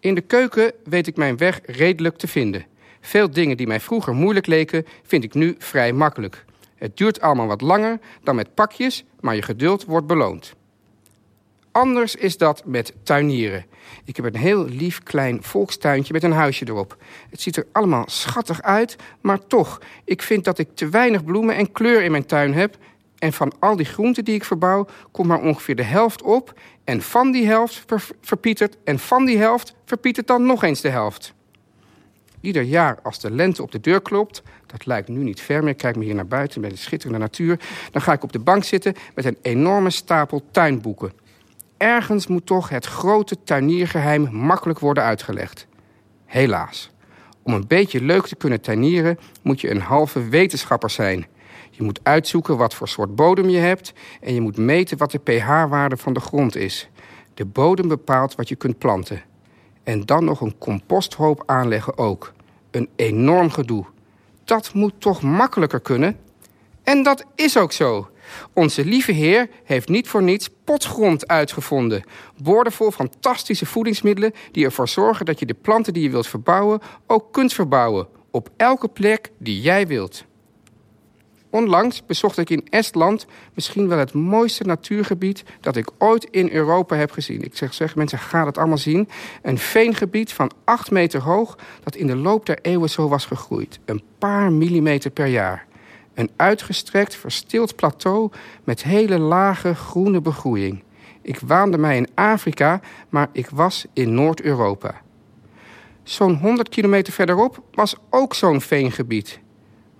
In de keuken weet ik mijn weg redelijk te vinden. Veel dingen die mij vroeger moeilijk leken, vind ik nu vrij makkelijk. Het duurt allemaal wat langer dan met pakjes, maar je geduld wordt beloond. Anders is dat met tuinieren. Ik heb een heel lief klein volkstuintje met een huisje erop. Het ziet er allemaal schattig uit, maar toch, ik vind dat ik te weinig bloemen en kleur in mijn tuin heb. En van al die groenten die ik verbouw, komt maar ongeveer de helft op. En van die helft ver- verpietert, en van die helft verpietert dan nog eens de helft. Ieder jaar als de lente op de deur klopt, dat lijkt nu niet ver meer, kijk me hier naar buiten bij de schitterende natuur, dan ga ik op de bank zitten met een enorme stapel tuinboeken. Ergens moet toch het grote tuiniergeheim makkelijk worden uitgelegd. Helaas. Om een beetje leuk te kunnen tuinieren moet je een halve wetenschapper zijn. Je moet uitzoeken wat voor soort bodem je hebt en je moet meten wat de pH-waarde van de grond is. De bodem bepaalt wat je kunt planten. En dan nog een composthoop aanleggen ook. Een enorm gedoe. Dat moet toch makkelijker kunnen? En dat is ook zo. Onze lieve Heer heeft niet voor niets potgrond uitgevonden. Boordevol fantastische voedingsmiddelen die ervoor zorgen dat je de planten die je wilt verbouwen ook kunt verbouwen. Op elke plek die jij wilt. Onlangs bezocht ik in Estland misschien wel het mooiste natuurgebied dat ik ooit in Europa heb gezien. Ik zeg, zeg mensen, ga het allemaal zien. Een veengebied van 8 meter hoog dat in de loop der eeuwen zo was gegroeid. Een paar millimeter per jaar. Een uitgestrekt, verstild plateau met hele lage groene begroeiing. Ik waande mij in Afrika, maar ik was in Noord-Europa. Zo'n 100 kilometer verderop was ook zo'n veengebied.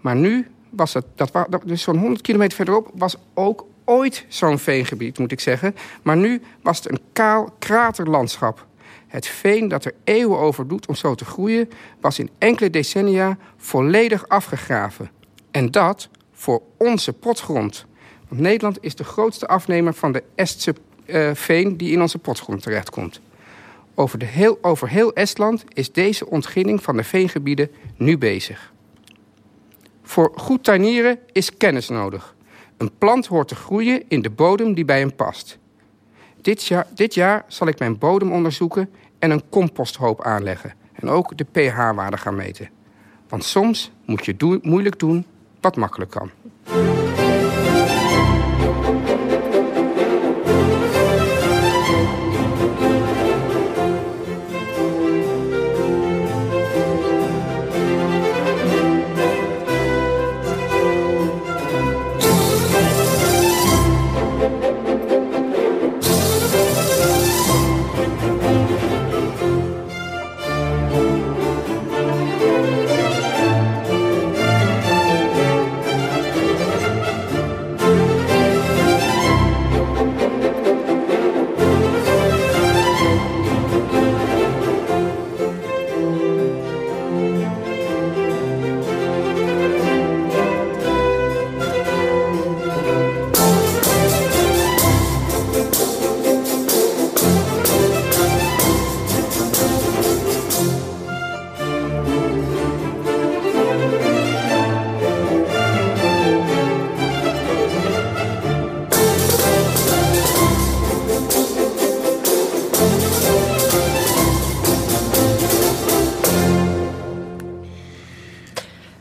Maar nu was dat, dat, dus zo'n 100 kilometer verderop was ook ooit zo'n veengebied, moet ik zeggen. Maar nu was het een kaal kraterlandschap. Het veen dat er eeuwen over doet om zo te groeien, was in enkele decennia volledig afgegraven. En dat voor onze potgrond. Want Nederland is de grootste afnemer van de Estse eh, veen die in onze potgrond terechtkomt. Over, de heel, over heel Estland is deze ontginning van de veengebieden nu bezig. Voor goed tuinieren is kennis nodig. Een plant hoort te groeien in de bodem die bij hem past. Dit jaar, dit jaar zal ik mijn bodem onderzoeken en een composthoop aanleggen. En ook de pH-waarde gaan meten. Want soms moet je moeilijk doen wat makkelijk kan.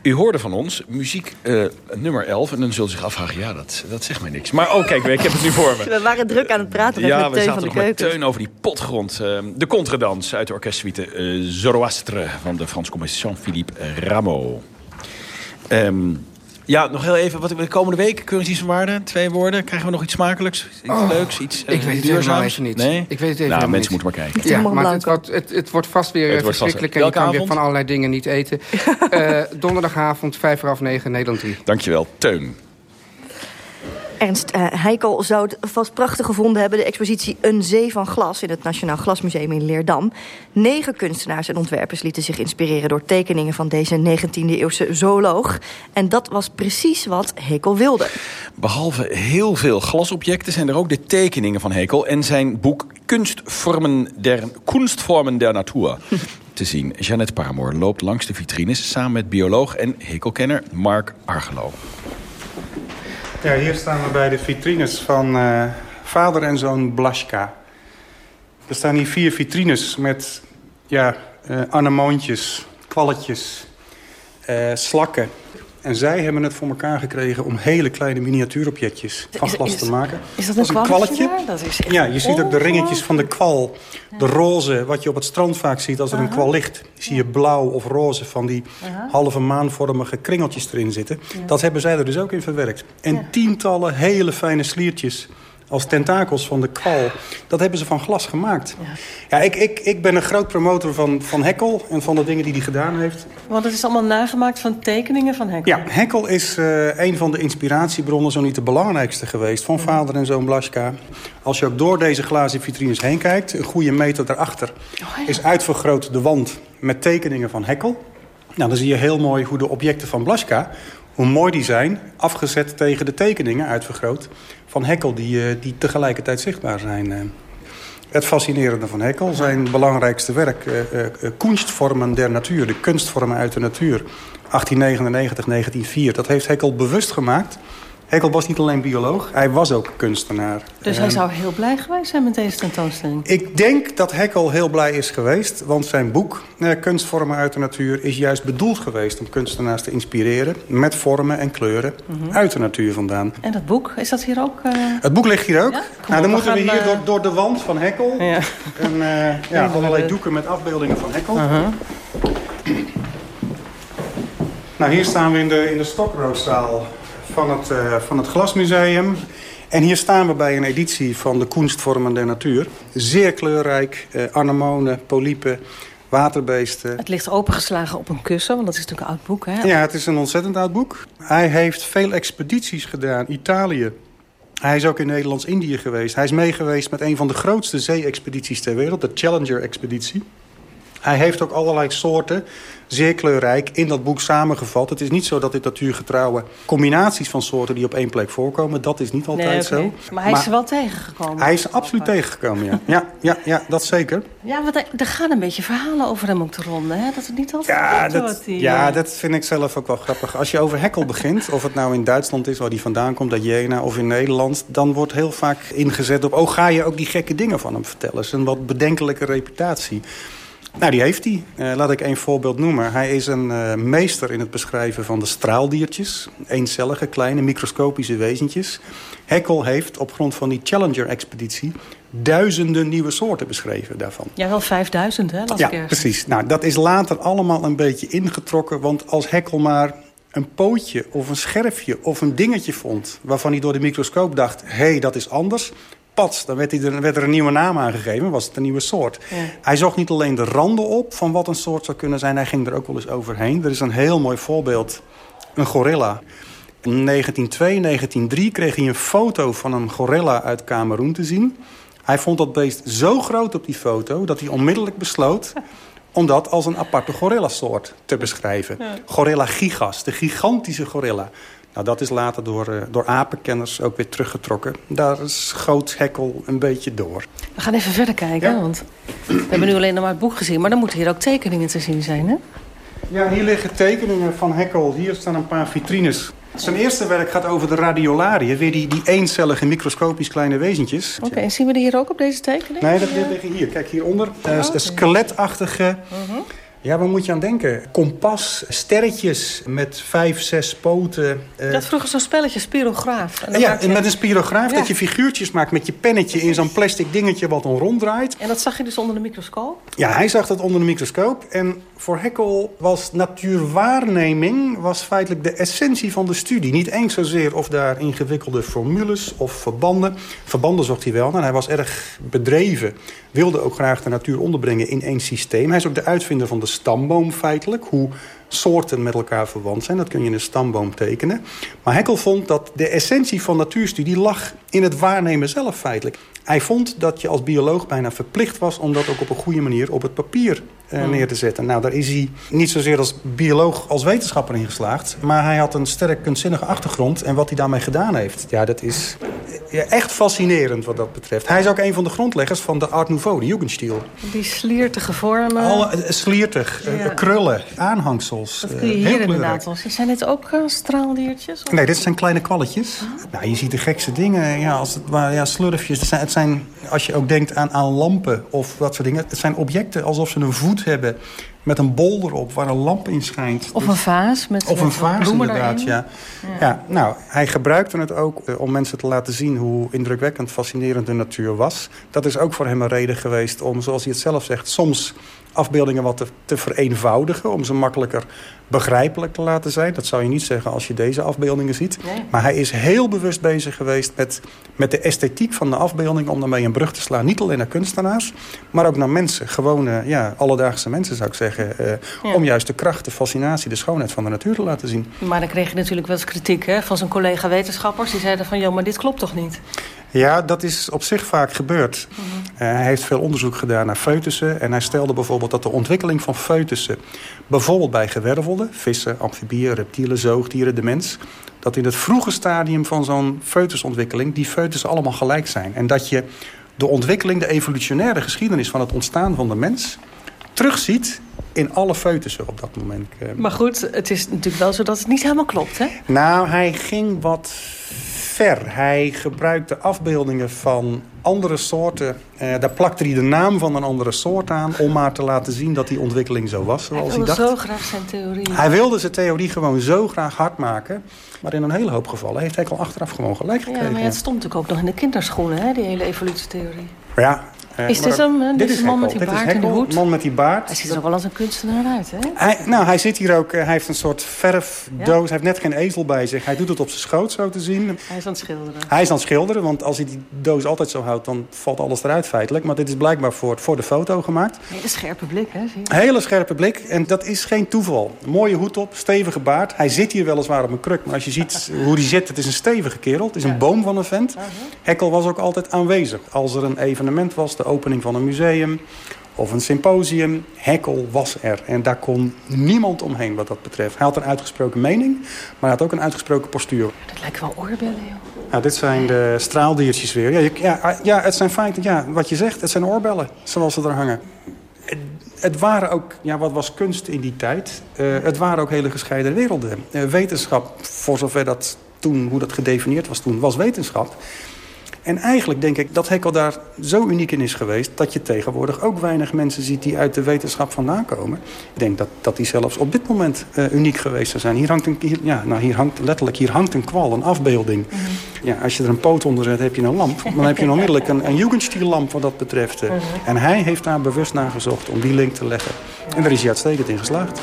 U hoorde van ons muziek uh, nummer 11. En dan zult u zich afvragen, ja, dat, dat zegt mij niks. Maar oh, kijk, ik heb het nu voor me. We waren druk aan het praten ja, met Teun van de Keuken. Ja, Teun over die potgrond. Uh, de contredans uit de orkestsuite uh, Zoroastre van de Frans componist Jean-Philippe Rameau. Um, ja, nog heel even. Wat de komende week, keuringsdienst van waarde, twee woorden. Krijgen we nog iets smakelijks? Iets oh, leuks? Iets ik weet het duurzaams? even niet. Nee? Ik weet het even nou, mensen niet. moeten maar kijken. Ja, maar het wordt, het, het wordt vast weer het verschrikkelijk. Vast... En je kan avond? weer van allerlei dingen niet eten. uh, [LAUGHS] donderdagavond, vijf voor half negen, Nederland 3. Dankjewel, Teun. Ernst uh, Heikel zou het vast prachtig gevonden hebben... de expositie Een Zee van Glas in het Nationaal Glasmuseum in Leerdam. Negen kunstenaars en ontwerpers lieten zich inspireren... door tekeningen van deze 19e-eeuwse zooloog. En dat was precies wat Hekel wilde. Behalve heel veel glasobjecten zijn er ook de tekeningen van Hekel... en zijn boek Kunstvormen der, Kunstvormen der Natuur [LAUGHS] te zien. Jeannette Paramoor loopt langs de vitrines... samen met bioloog en Hekelkenner Mark Argelo. Ja, hier staan we bij de vitrines van uh, vader en zoon Blaschka. Er staan hier vier vitrines met ja, uh, anemoontjes, kwalletjes, uh, slakken. En zij hebben het voor elkaar gekregen om hele kleine miniatuurobjectjes van glas te maken. Is dat een, dat een kwalletje? Dat is ja, je ziet ook de ringetjes van de kwal. De roze, wat je op het strand vaak ziet als er een kwal ligt. Zie je blauw of roze van die halve maanvormige kringeltjes erin zitten. Dat hebben zij er dus ook in verwerkt. En tientallen hele fijne sliertjes als tentakels van de kwal. Dat hebben ze van glas gemaakt. Ja, ik, ik, ik ben een groot promotor van, van Heckel en van de dingen die hij gedaan heeft. Want het is allemaal nagemaakt van tekeningen van Heckel? Ja, Heckel is uh, een van de inspiratiebronnen, zo niet de belangrijkste geweest... van vader en zoon Blaschka. Als je ook door deze glazen vitrines heen kijkt... een goede meter daarachter oh, ja. is uitvergroot de wand met tekeningen van Heckel. Nou, dan zie je heel mooi hoe de objecten van Blaschka hoe mooi die zijn, afgezet tegen de tekeningen uitvergroot van Heckel die, uh, die tegelijkertijd zichtbaar zijn. Uh. Het fascinerende van Heckel, zijn belangrijkste werk, uh, Kunstvormen der Natuur, de kunstvormen uit de natuur, 1899, 1904. Dat heeft Heckel bewust gemaakt. Heckel was niet alleen bioloog, hij was ook kunstenaar. Dus hij zou heel blij geweest zijn met deze tentoonstelling? Ik denk dat Heckel heel blij is geweest. Want zijn boek, eh, Kunstvormen uit de Natuur... is juist bedoeld geweest om kunstenaars te inspireren... met vormen en kleuren mm -hmm. uit de natuur vandaan. En dat boek, is dat hier ook? Uh... Het boek ligt hier ook. Ja? Nou, dan we moeten we hier uh... door, door de wand van Heckel... Ja. En, uh, [LAUGHS] ja, allerlei doeken met afbeeldingen van Heckel. -huh. Nou, hier staan we in de, in de van het, uh, van het Glasmuseum. En hier staan we bij een editie van de Kunstvormen der Natuur. Zeer kleurrijk, uh, anemonen, polypen, waterbeesten. Het ligt opengeslagen op een kussen, want dat is natuurlijk een oud boek, hè? Ja, het is een ontzettend oud boek. Hij heeft veel expedities gedaan, Italië. Hij is ook in Nederlands-Indië geweest. Hij is meegeweest met een van de grootste zee-expedities ter wereld, de Challenger-expeditie. Hij heeft ook allerlei soorten, zeer kleurrijk, in dat boek samengevat. Het is niet zo dat dit natuurgetrouwe combinaties van soorten die op één plek voorkomen. Dat is niet altijd nee, okay. zo. Maar hij is er wel tegengekomen. Hij is absoluut tegengekomen, ja. ja. Ja, ja, dat zeker. Ja, want er, gaan een beetje verhalen over hem op de ronde. Hè? Dat het niet altijd ja, dat, wordt, die, ja, dat vind ik zelf ook wel grappig. Als je over Heckel begint, of het nou in Duitsland is waar hij vandaan komt, dat Jena, of in Nederland, dan wordt heel vaak ingezet op, oh ga je ook die gekke dingen van hem vertellen. Dat is een wat bedenkelijke reputatie. Nou, die heeft hij. Uh, laat ik één voorbeeld noemen. Hij is een uh, meester in het beschrijven van de straaldiertjes. Eencellige, kleine, microscopische wezentjes. Heckel heeft op grond van die Challenger-expeditie... duizenden nieuwe soorten beschreven daarvan. Ja, wel 5000, hè? Las ja, ik precies. Nou, dat is later allemaal een beetje ingetrokken. Want als Heckel maar een pootje of een scherfje of een dingetje vond... waarvan hij door de microscoop dacht, hé, hey, dat is anders... Dan werd, hij er, werd er een nieuwe naam aangegeven, was het een nieuwe soort. Ja. Hij zocht niet alleen de randen op van wat een soort zou kunnen zijn... hij ging er ook wel eens overheen. Er is een heel mooi voorbeeld, een gorilla. In 1902, 1903 kreeg hij een foto van een gorilla uit Cameroen te zien. Hij vond dat beest zo groot op die foto... dat hij onmiddellijk besloot om dat als een aparte gorillasoort te beschrijven. Ja. Gorilla gigas, de gigantische gorilla. Nou, dat is later door, uh, door apenkenners ook weer teruggetrokken. Daar schoot Heckel een beetje door. We gaan even verder kijken, Ja. want we hebben nu alleen nog maar het boek gezien... maar dan moeten hier ook tekeningen te zien zijn, hè? Ja, hier liggen tekeningen van Heckel. Hier staan een paar vitrines. Zijn eerste werk gaat over de radiolariën. Weer die, die eencellige, microscopisch kleine wezentjes. Oké, en zien we die hier ook op deze tekening? Nee, dat liggen hier. Kijk, hieronder. Uh, Skeletachtige Mhm. Ja, waar moet je aan denken? Kompas, sterretjes met vijf, zes poten. Uh... Dat vroeger zo'n spelletje, spirograaf. En ja, je... met een spirograaf dat je figuurtjes maakt met je pennetje in zo'n plastic dingetje wat dan ronddraait. En dat zag je dus onder de microscoop? Ja, hij zag dat onder de microscoop. En voor Heckel was natuurwaarneming was feitelijk de essentie van de studie. Niet eens zozeer of daar ingewikkelde formules of verbanden. Verbanden zocht hij wel. En hij was erg bedreven. Wilde ook graag de natuur onderbrengen in één systeem. Hij is ook de uitvinder van de stamboom feitelijk. Hoe soorten met elkaar verwant zijn. Dat kun je in een stamboom tekenen. Maar Heckel vond dat de essentie van natuurstudie lag in het waarnemen zelf feitelijk. Hij vond dat je als bioloog bijna verplicht was om dat ook op een goede manier op het papier neer te zetten. Nou, daar is hij niet zozeer als bioloog, als wetenschapper in geslaagd. Maar hij had een sterk kunstzinnige achtergrond. En wat hij daarmee gedaan heeft, ja, dat is ja, echt fascinerend wat dat betreft. Hij is ook een van de grondleggers van de Art Nouveau, de Jugendstil. Die sliertige vormen. Alle, uh, sliertig, uh, krullen, aanhangsels. Dat kun je hier inderdaad. Zijn dit ook straaldiertjes? Of? Nee, dit zijn kleine kwalletjes. Oh. Nou, je ziet de gekste dingen, ja, als het, ja, slurfjes. Het zijn, het zijn, als je ook denkt aan, aan lampen of dat soort dingen. Het zijn objecten alsof ze een voet hebben met een bol erop waar een lamp in schijnt. Of een vaas met Of een vaas inderdaad, ja. ja. ja. Nou, hij gebruikte het ook eh, om mensen te laten zien hoe indrukwekkend fascinerend de natuur was. Dat is ook voor hem een reden geweest om, zoals hij het zelf zegt, soms afbeeldingen wat te, te vereenvoudigen... om ze makkelijker begrijpelijk te laten zijn. Dat zou je niet zeggen als je deze afbeeldingen ziet. Maar hij is heel bewust bezig geweest met, met de esthetiek van de afbeelding... om daarmee een brug te slaan. Niet alleen naar kunstenaars, maar ook naar mensen. Gewone, ja, alledaagse mensen zou ik zeggen. Eh, Om juist de kracht, de fascinatie, de schoonheid van de natuur te laten zien. Maar dan kreeg je natuurlijk wel eens kritiek hè, van zijn collega-wetenschappers. Die zeiden van, joh, maar dit klopt toch niet? Ja, dat is op zich vaak gebeurd. Mhm. Hij heeft veel onderzoek gedaan naar foetussen. En hij stelde bijvoorbeeld dat de ontwikkeling van foetussen... bijvoorbeeld bij gewervelden, vissen, amfibieën, reptielen, zoogdieren, de mens... dat in het vroege stadium van zo'n foetusontwikkeling... die foetussen allemaal gelijk zijn. En dat je de ontwikkeling, de evolutionaire geschiedenis... van het ontstaan van de mens terugziet in alle foetussen op dat moment. Eh. Maar goed, het is natuurlijk wel zo dat het niet helemaal klopt, hè? Nou, hij ging wat ver. Hij gebruikte afbeeldingen van andere soorten. Eh, daar plakte hij de naam van een andere soort aan... om maar te laten zien dat die ontwikkeling zo was zoals hij, wilde hij dacht. zo graag zijn theorie. Hij wilde zijn theorie gewoon zo graag hard maken... maar in een hele hoop gevallen heeft hij al achteraf gewoon gelijk gekregen. Ja, maar het stond natuurlijk ook nog in de kinderschoenen, hè, die hele evolutietheorie. Ja, is dit hem? Dit, is man met die baard en de hoed? man met die baard. Hij ziet er wel als een kunstenaar uit, hè? Hij, nou, hij zit hier ook... Uh, hij heeft een soort verfdoos. Ja? Hij heeft net geen ezel bij zich. Hij doet het op zijn schoot, zo te zien. Hij is aan het schilderen. Hij is aan het schilderen, want als hij die doos altijd zo houdt... dan valt alles eruit feitelijk. Maar dit is blijkbaar voor, voor de foto gemaakt. Hele scherpe blik, hè? Zie je? Hele scherpe blik. En dat is geen toeval. Mooie hoed op, stevige baard. Hij zit hier weliswaar op een kruk. Maar als je ziet [LAUGHS] hoe hij zit, het is een stevige kerel. Het is een boom van een vent. Uh -huh. Heckel was ook altijd aanwezig. Als er een evenement was, de opening van een museum of een symposium. Heckel was er. En daar kon niemand omheen wat dat betreft. Hij had een uitgesproken mening, maar hij had ook een uitgesproken postuur. Dat lijkt wel oorbellen, joh. Ja, dit zijn de straaldiertjes weer. Ja, ja, ja, het zijn feiten, ja, wat je zegt, het zijn oorbellen, zoals ze er hangen. Het waren ook, ja, wat was kunst in die tijd? Uh, het waren ook hele gescheiden werelden. Uh, wetenschap, voor zover dat toen, hoe dat gedefinieerd was toen, was wetenschap. En eigenlijk denk ik dat Heckel daar zo uniek in is geweest... dat je tegenwoordig ook weinig mensen ziet die uit de wetenschap vandaan komen. Ik denk dat, dat die zelfs op dit moment uh, uniek geweest zou zijn. Hier hangt, een, hier, ja, nou, hier hangt letterlijk hier hangt een kwal, een afbeelding. Mm -hmm. ja, als je er een poot onder zet, heb je een lamp. Dan heb je [LAUGHS] onmiddellijk een, een Jugendstil-lamp wat dat betreft. Mm -hmm. En hij heeft daar bewust naar gezocht om die link te leggen. En daar is hij uitstekend in geslaagd.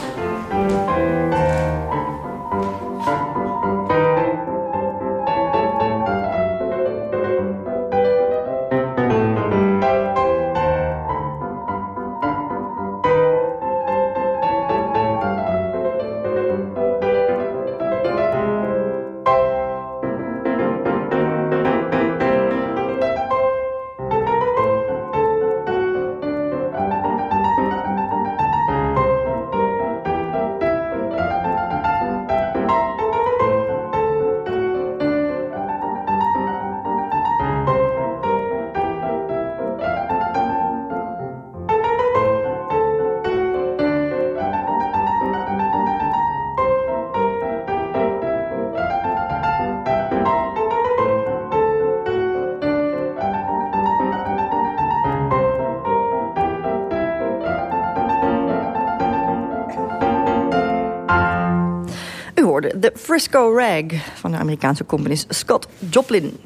Frisco Rag van de Amerikaanse componist Scott Joplin.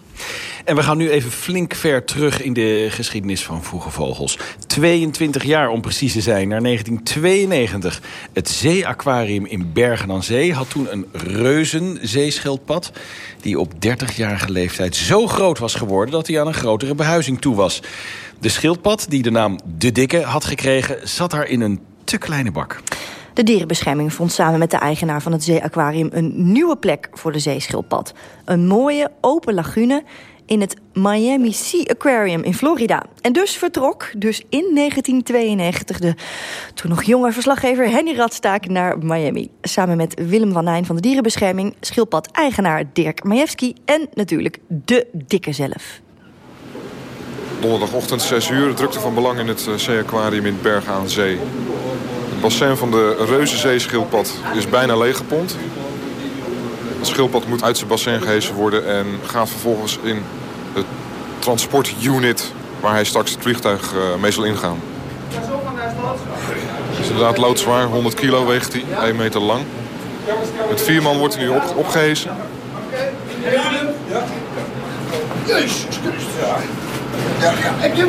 En we gaan nu even flink ver terug in de geschiedenis van vroege vogels. 22 jaar om precies te zijn, naar 1992. Het zeeaquarium in Bergen aan Zee had toen een reuzenzeeschildpad... die op 30-jarige leeftijd zo groot was geworden... dat hij aan een grotere behuizing toe was. De schildpad, die de naam De Dikke had gekregen... zat daar in een te kleine bak. De dierenbescherming vond samen met de eigenaar van het zeeaquarium... een nieuwe plek voor de zeeschildpad. Een mooie, open lagune in het Miami Sea Aquarium in Florida. En dus vertrok, dus in 1992, de toen nog jonge verslaggever Henny Radstaak naar Miami. Samen met Willem van Nijn van de Dierenbescherming, schildpad-eigenaar Dirk Majewski en natuurlijk de dikke zelf. Donderdagochtend 6 uur, drukte van belang in het eh, zeeaquarium in Bergen aan Zee. Het bassin van de reuzenzeeschildpad is bijna leeggepompt. Het schildpad moet uit zijn bassin gehezen worden en gaat vervolgens in de transportunit waar hij straks het vliegtuig uh, mee zal ingaan. Het is inderdaad loodzwaar, 100 kilo weegt hij, 1 meter lang. Met vier man wordt hij nu op, opgehezen. Ja, ja,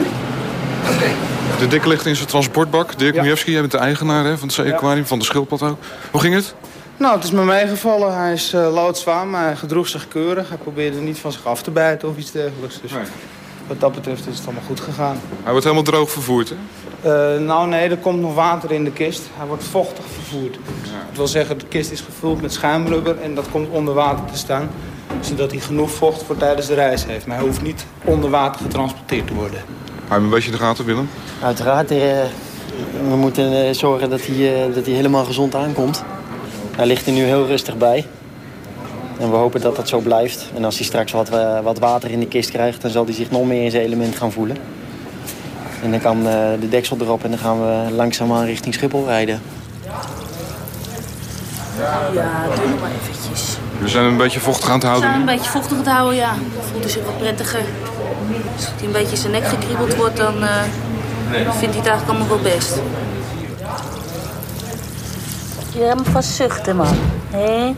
De dikke ligt in zijn transportbak. Dirk ja. Jij bent de eigenaar hè, van het zee-aquarium, van de schildpad ook. Hoe ging het? Nou, het is me meegevallen. Hij is uh, loodzwaar, maar hij gedroeg zich keurig. Hij probeerde niet van zich af te bijten of iets dergelijks. Dus nee. wat dat betreft is het allemaal goed gegaan. Hij wordt helemaal droog vervoerd, hè? Uh, nou nee, er komt nog water in de kist. Hij wordt vochtig vervoerd. Ja. Dat wil zeggen, de kist is gevuld met schuimrubber en dat komt onder water te staan. Zodat hij genoeg vocht voor tijdens de reis heeft. Maar hij hoeft niet onder water getransporteerd te worden. Hou je een beetje de gaten, Willem? Uiteraard. Uh, we moeten zorgen dat hij, dat hij helemaal gezond aankomt. Hij ligt er nu heel rustig bij. En we hopen dat dat zo blijft. En als hij straks wat, wat water in de kist krijgt... dan zal hij zich nog meer in zijn element gaan voelen. En dan kan uh, de deksel erop en dan gaan we langzaamaan richting Schiphol rijden. Ja, doe nog maar eventjes. We zijn een beetje vochtig aan het houden We zijn een beetje vochtig aan het houden, ja. Voelt hij zich wat prettiger. Als hij een beetje zijn nek gekriebeld wordt, dan uh, vindt hij het eigenlijk allemaal wel best. Je hebt hem vast zuchten, man. Hé?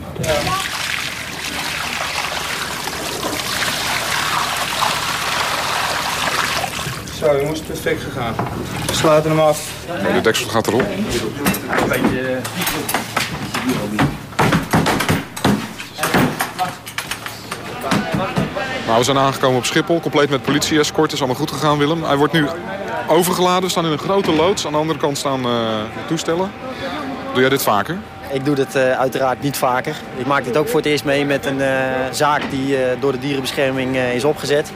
Zo, jongens, perfect gegaan. We sluiten hem af. Ja, de deksel gaat erop. Een beetje... Nou, we zijn aangekomen op Schiphol, compleet met politie-escort. is allemaal goed gegaan, Willem. Hij wordt nu overgeladen. We staan in een grote loods. Aan de andere kant staan uh, toestellen. Doe jij dit vaker? Ik doe dit uh, uiteraard niet vaker. Ik maak dit ook voor het eerst mee met een uh, zaak die door de dierenbescherming is opgezet.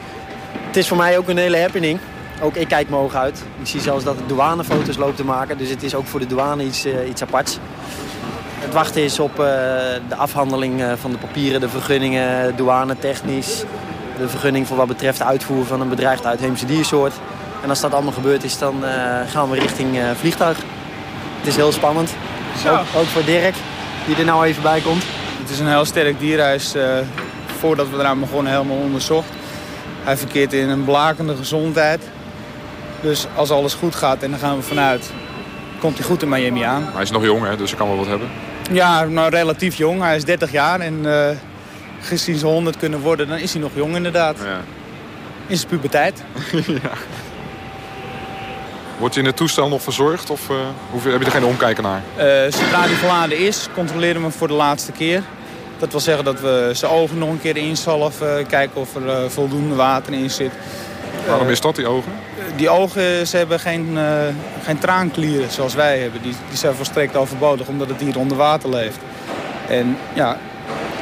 Het is voor mij ook een hele happening. Ook ik kijk mijn ogen uit. Ik zie zelfs dat de douanefoto's loopt te maken. Dus het is ook voor de douane iets, iets aparts. Het wachten is op de afhandeling van de papieren, de vergunningen, douane technisch. De vergunning voor wat betreft de uitvoer van een bedreigd uitheemse diersoort. En als dat allemaal gebeurd is, dan gaan we richting vliegtuig. Het is heel spannend. Ook, ook, voor Dirk, die er nou even bij komt. Het is een heel sterk dier. Hij is, uh, voordat we eraan begonnen, helemaal onderzocht. Hij verkeert in een blakende gezondheid. Dus als alles goed gaat, en daar gaan we vanuit, komt hij goed in Miami aan. Hij is nog jong, hè, dus hij kan wel wat hebben. Ja, nou relatief jong. Hij is 30 jaar en uh, gezien ze 100 kunnen worden, dan is hij nog jong inderdaad. Ja. In zijn puberteit. [LAUGHS] ja. Wordt hij in het toestel nog verzorgd of uh, hoeveel, heb je er geen omkijken naar? Uh, zodra hij verladen is, controleren we hem voor de laatste keer. Dat wil zeggen dat we zijn ogen nog een keer inzalven, kijken of er uh, voldoende water in zit. Waarom is dat, die ogen? Die ogen ze hebben geen, geen traanklieren zoals wij hebben. Die, die zijn volstrekt overbodig omdat het dier onder water leeft. En ja,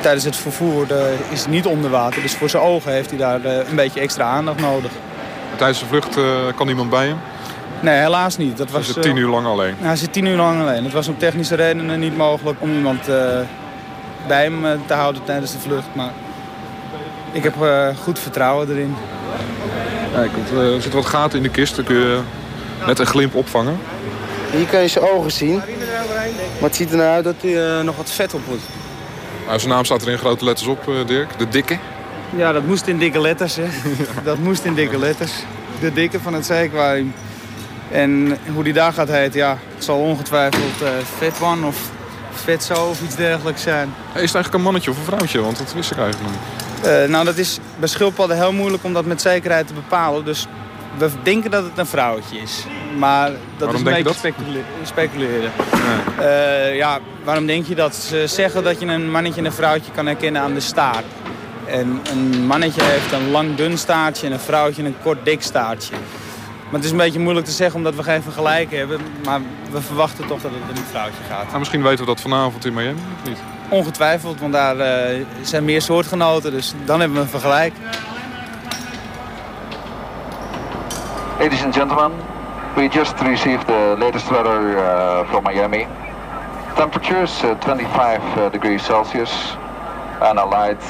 tijdens het vervoer is het niet onder water. Dus voor zijn ogen heeft hij daar een beetje extra aandacht nodig. Tijdens de vlucht kan iemand bij hem? Nee, helaas niet. Dat was, hij zit tien uur lang alleen? hij zit tien uur lang alleen. Het was om technische redenen niet mogelijk om iemand uh, bij hem uh, te houden tijdens de vlucht. Maar ik heb uh, goed vertrouwen erin. Kijk, er zitten wat gaten in de kist. Dan kun je net een glimp opvangen. Hier kan je zijn ogen zien. Maar het ziet er nou uit dat hij nog wat vet op moet. Nou, zijn naam staat er in grote letters op, Dirk. De dikke. Ja, dat moest in dikke letters. Hè. [LAUGHS] dat moest in dikke letters. De dikke van het zeeaquarium. En hoe die daar gaat heten, ja, het zal ongetwijfeld uh, Vet One of vet of iets dergelijks zijn. Is het eigenlijk een mannetje of een vrouwtje? Want dat wist ik eigenlijk niet. Uh, nou, dat is bij schildpadden heel moeilijk om dat met zekerheid te bepalen. Dus we denken dat het een vrouwtje is. Maar dat is een beetje specule speculeren. Ja. Uh, ja, waarom denk je dat? Ze zeggen dat je een mannetje en een vrouwtje kan herkennen aan de staart. En een mannetje heeft een lang dun staartje en een vrouwtje een kort dik staartje. Maar het is een beetje moeilijk te zeggen omdat we geen vergelijk hebben. Maar we verwachten toch dat het om een vrouwtje gaat. Nou, misschien weten we dat vanavond in Miami, of niet? Ongetwijfeld, want daar uh, zijn meer soortgenoten. Dus dan hebben we een vergelijk. Ladies and gentlemen, we just received the latest weather uh, from Miami. Temperatures uh, 25 uh, degrees Celsius and a light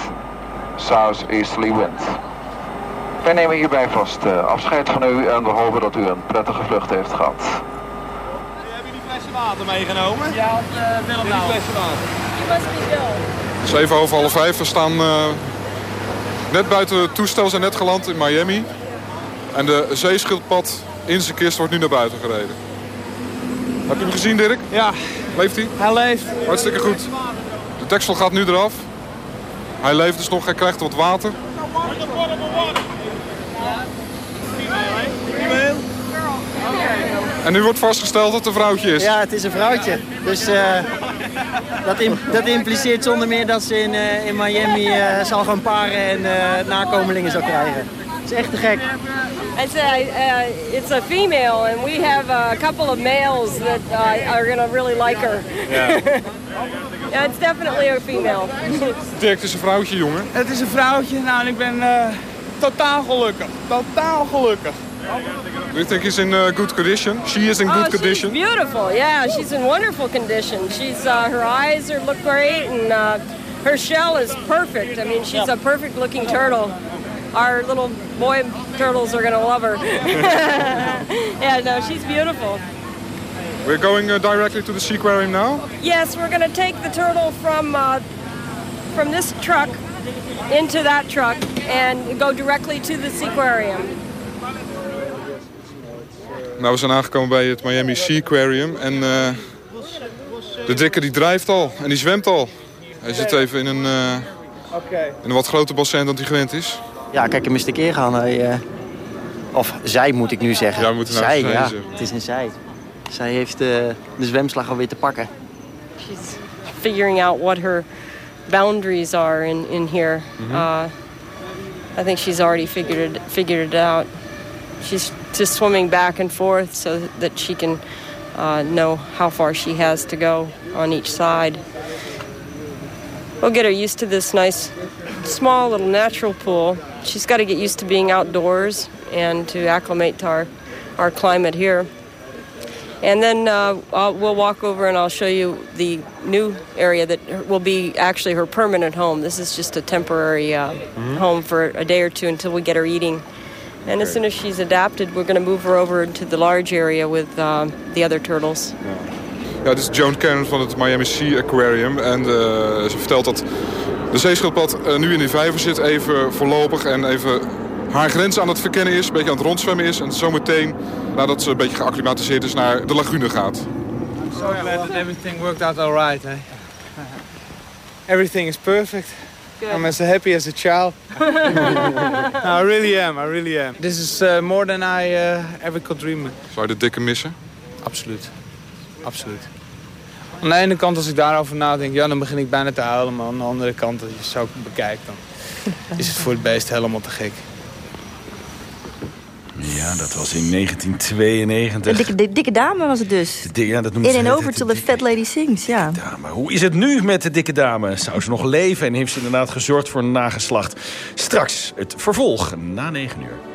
southeasterly wind. Wij nemen hierbij vast uh, afscheid van u en we hopen dat u een prettige vlucht heeft gehad. Hebben jullie flessen water meegenomen? Ja, op uh, Willem nou. flessen water. You must be. Het is even over half vijf. We staan uh, net buiten het toestel, zijn net geland in Miami. En de zeeschildpad in zijn kist wordt nu naar buiten gereden. Heb je hem gezien, Dirk? Ja. Leeft hij? Hij leeft. Hartstikke goed. De deksel gaat nu eraf. Hij leeft dus nog, hij krijgt wat water. En nu wordt vastgesteld dat het een vrouwtje is. Ja, het is een vrouwtje. Dus uh, dat, dat, impliceert zonder meer dat ze in, uh, in Miami uh, zal gaan paren en nakomelingen zal krijgen. Het is echt te gek. It's a, uh, it's a female and we have a couple of males that uh, are going to really like her. Yeah. [LAUGHS] yeah, it's definitely a female. [LAUGHS] Dirk, het is een vrouwtje, jongen. Het is een vrouwtje. Nou, en ik ben uh, totaal gelukkig. Totaal gelukkig. Do you think he's in uh, good condition? She is in good oh, condition. She's beautiful. Yeah, she's in wonderful condition. She's uh, her eyes are look great and uh, her shell is perfect. I mean, she's a perfect looking turtle. Our little boy turtles are gonna love her. [LAUGHS] yeah, no, she's beautiful. We're going uh, directly to the seaquarium now. Yes, we're gonna take the turtle from uh, from this truck into that truck and go directly to the seaquarium. Nou, we zijn aangekomen bij het Miami Sea Aquarium. En uh, de dikke die drijft al en die zwemt al. Hij zit even in een, uh, in een wat groter bassin dan hij gewend is. Ja, kijk, hem eens de keer gaan. Hij, uh, of zij moet ik nu zeggen. Ja, nou zij, ja. zeggen. Het is een zij. Zij heeft de zwemslag alweer te pakken. She's figuring out what her boundaries are in, in here. Mm -hmm. uh, I think she's already figured it, figured it out. She's just swimming back and forth so that she can uh, know how far she has to go on each side. We'll get her used to this nice, small little natural pool. She's got to get used to being outdoors and to acclimate to our, our climate here. And then uh, we'll walk over and I'll show you the new area that will be actually her permanent home. This is just a temporary uh, mm-hmm. home for a day or two until we get her eating. And as soon as she's adapted, we're going to move her over to the large area with uh, the other turtles. Ja, dit is Joan Cannon van het Miami Sea Aquarium. En uh, ze vertelt dat de zeeschildpad uh, nu in die vijver zit, even voorlopig en even haar grens aan het verkennen is, een beetje aan het rondzwemmen is. En zometeen, nadat ze een beetje geacclimatiseerd is, naar de lagune gaat. I'm so glad that everything worked out alright. Eh? Everything is perfect. Good. I'm as happy as a child. [LAUGHS] I really am, I really am. This is uh, more than I uh, ever could dream. Zou je de dikke missen? Absoluut. Absoluut. Aan de ene kant, als ik daarover nadenk, ja, dan begin ik bijna te huilen. Maar aan de andere kant, als je het zo bekijkt, dan is het voor het beest helemaal te gek. Ja, dat was in 1992. Een dikke, dikke dame was het dus. De, ja, dat noemen In and over till the fat lady sings, ja. Dame. Hoe is het nu met de dikke dame? Zou ze nog [LAUGHS] leven en heeft ze inderdaad gezorgd voor een nageslacht? Straks het vervolg na 9 uur.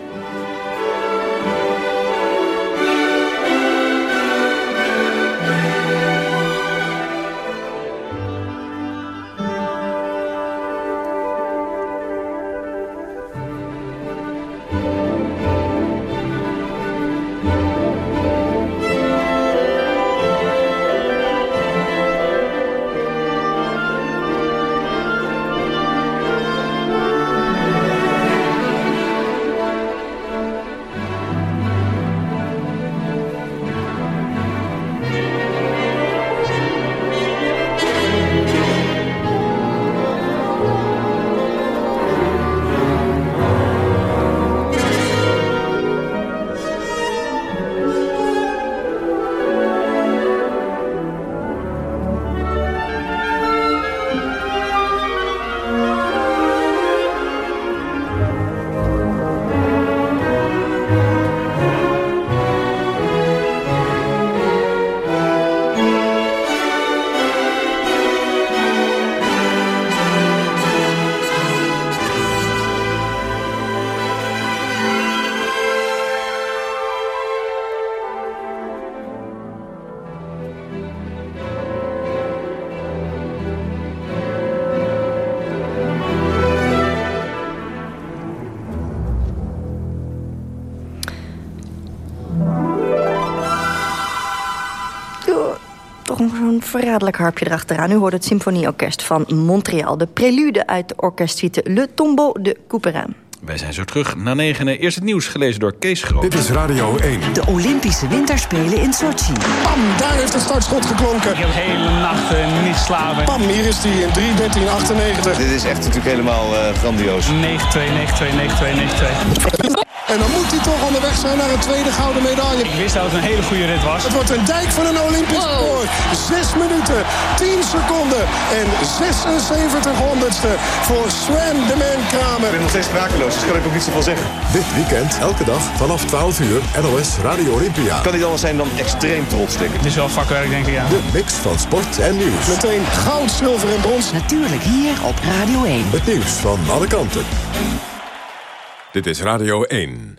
Verraderlijk harpje erachteraan. U hoort het Symfonieorkest van Montreal. De prelude uit de orkestsuite Le Tombeau de Couperin. Wij zijn zo terug na negenen. Eerst het nieuws gelezen door Kees Groot. Dit is Radio 1. De Olympische Winterspelen in Sochi. Bam, daar heeft het startschot geklonken. Ik heb de hele nacht uh, niet slapen. Bam, hier is hij in 3.13.98. Dit is echt natuurlijk helemaal uh, grandioos. 9-2, 9-2, 9-2, 9-2. En dan moet hij toch onderweg zijn naar een tweede gouden medaille. Ik wist dat het een hele goede rit was. Het wordt een dijk van een Olympisch record. 6 minuten, 10 seconden en 76 honderdste voor Sven de Man Kramer. Ik ben nog steeds sprakeloos, dus kan ik ook niet zoveel zeggen. Dit weekend, elke dag, vanaf 12 uur, NOS Radio Olympia. Kan niet anders zijn dan extreem trots, denk ik. Het is wel vakwerk, denk ik, ja. De mix van sport en nieuws. Meteen goud, zilver en brons. Natuurlijk hier op Radio 1. Het nieuws van alle kanten. Dit is Radio 1.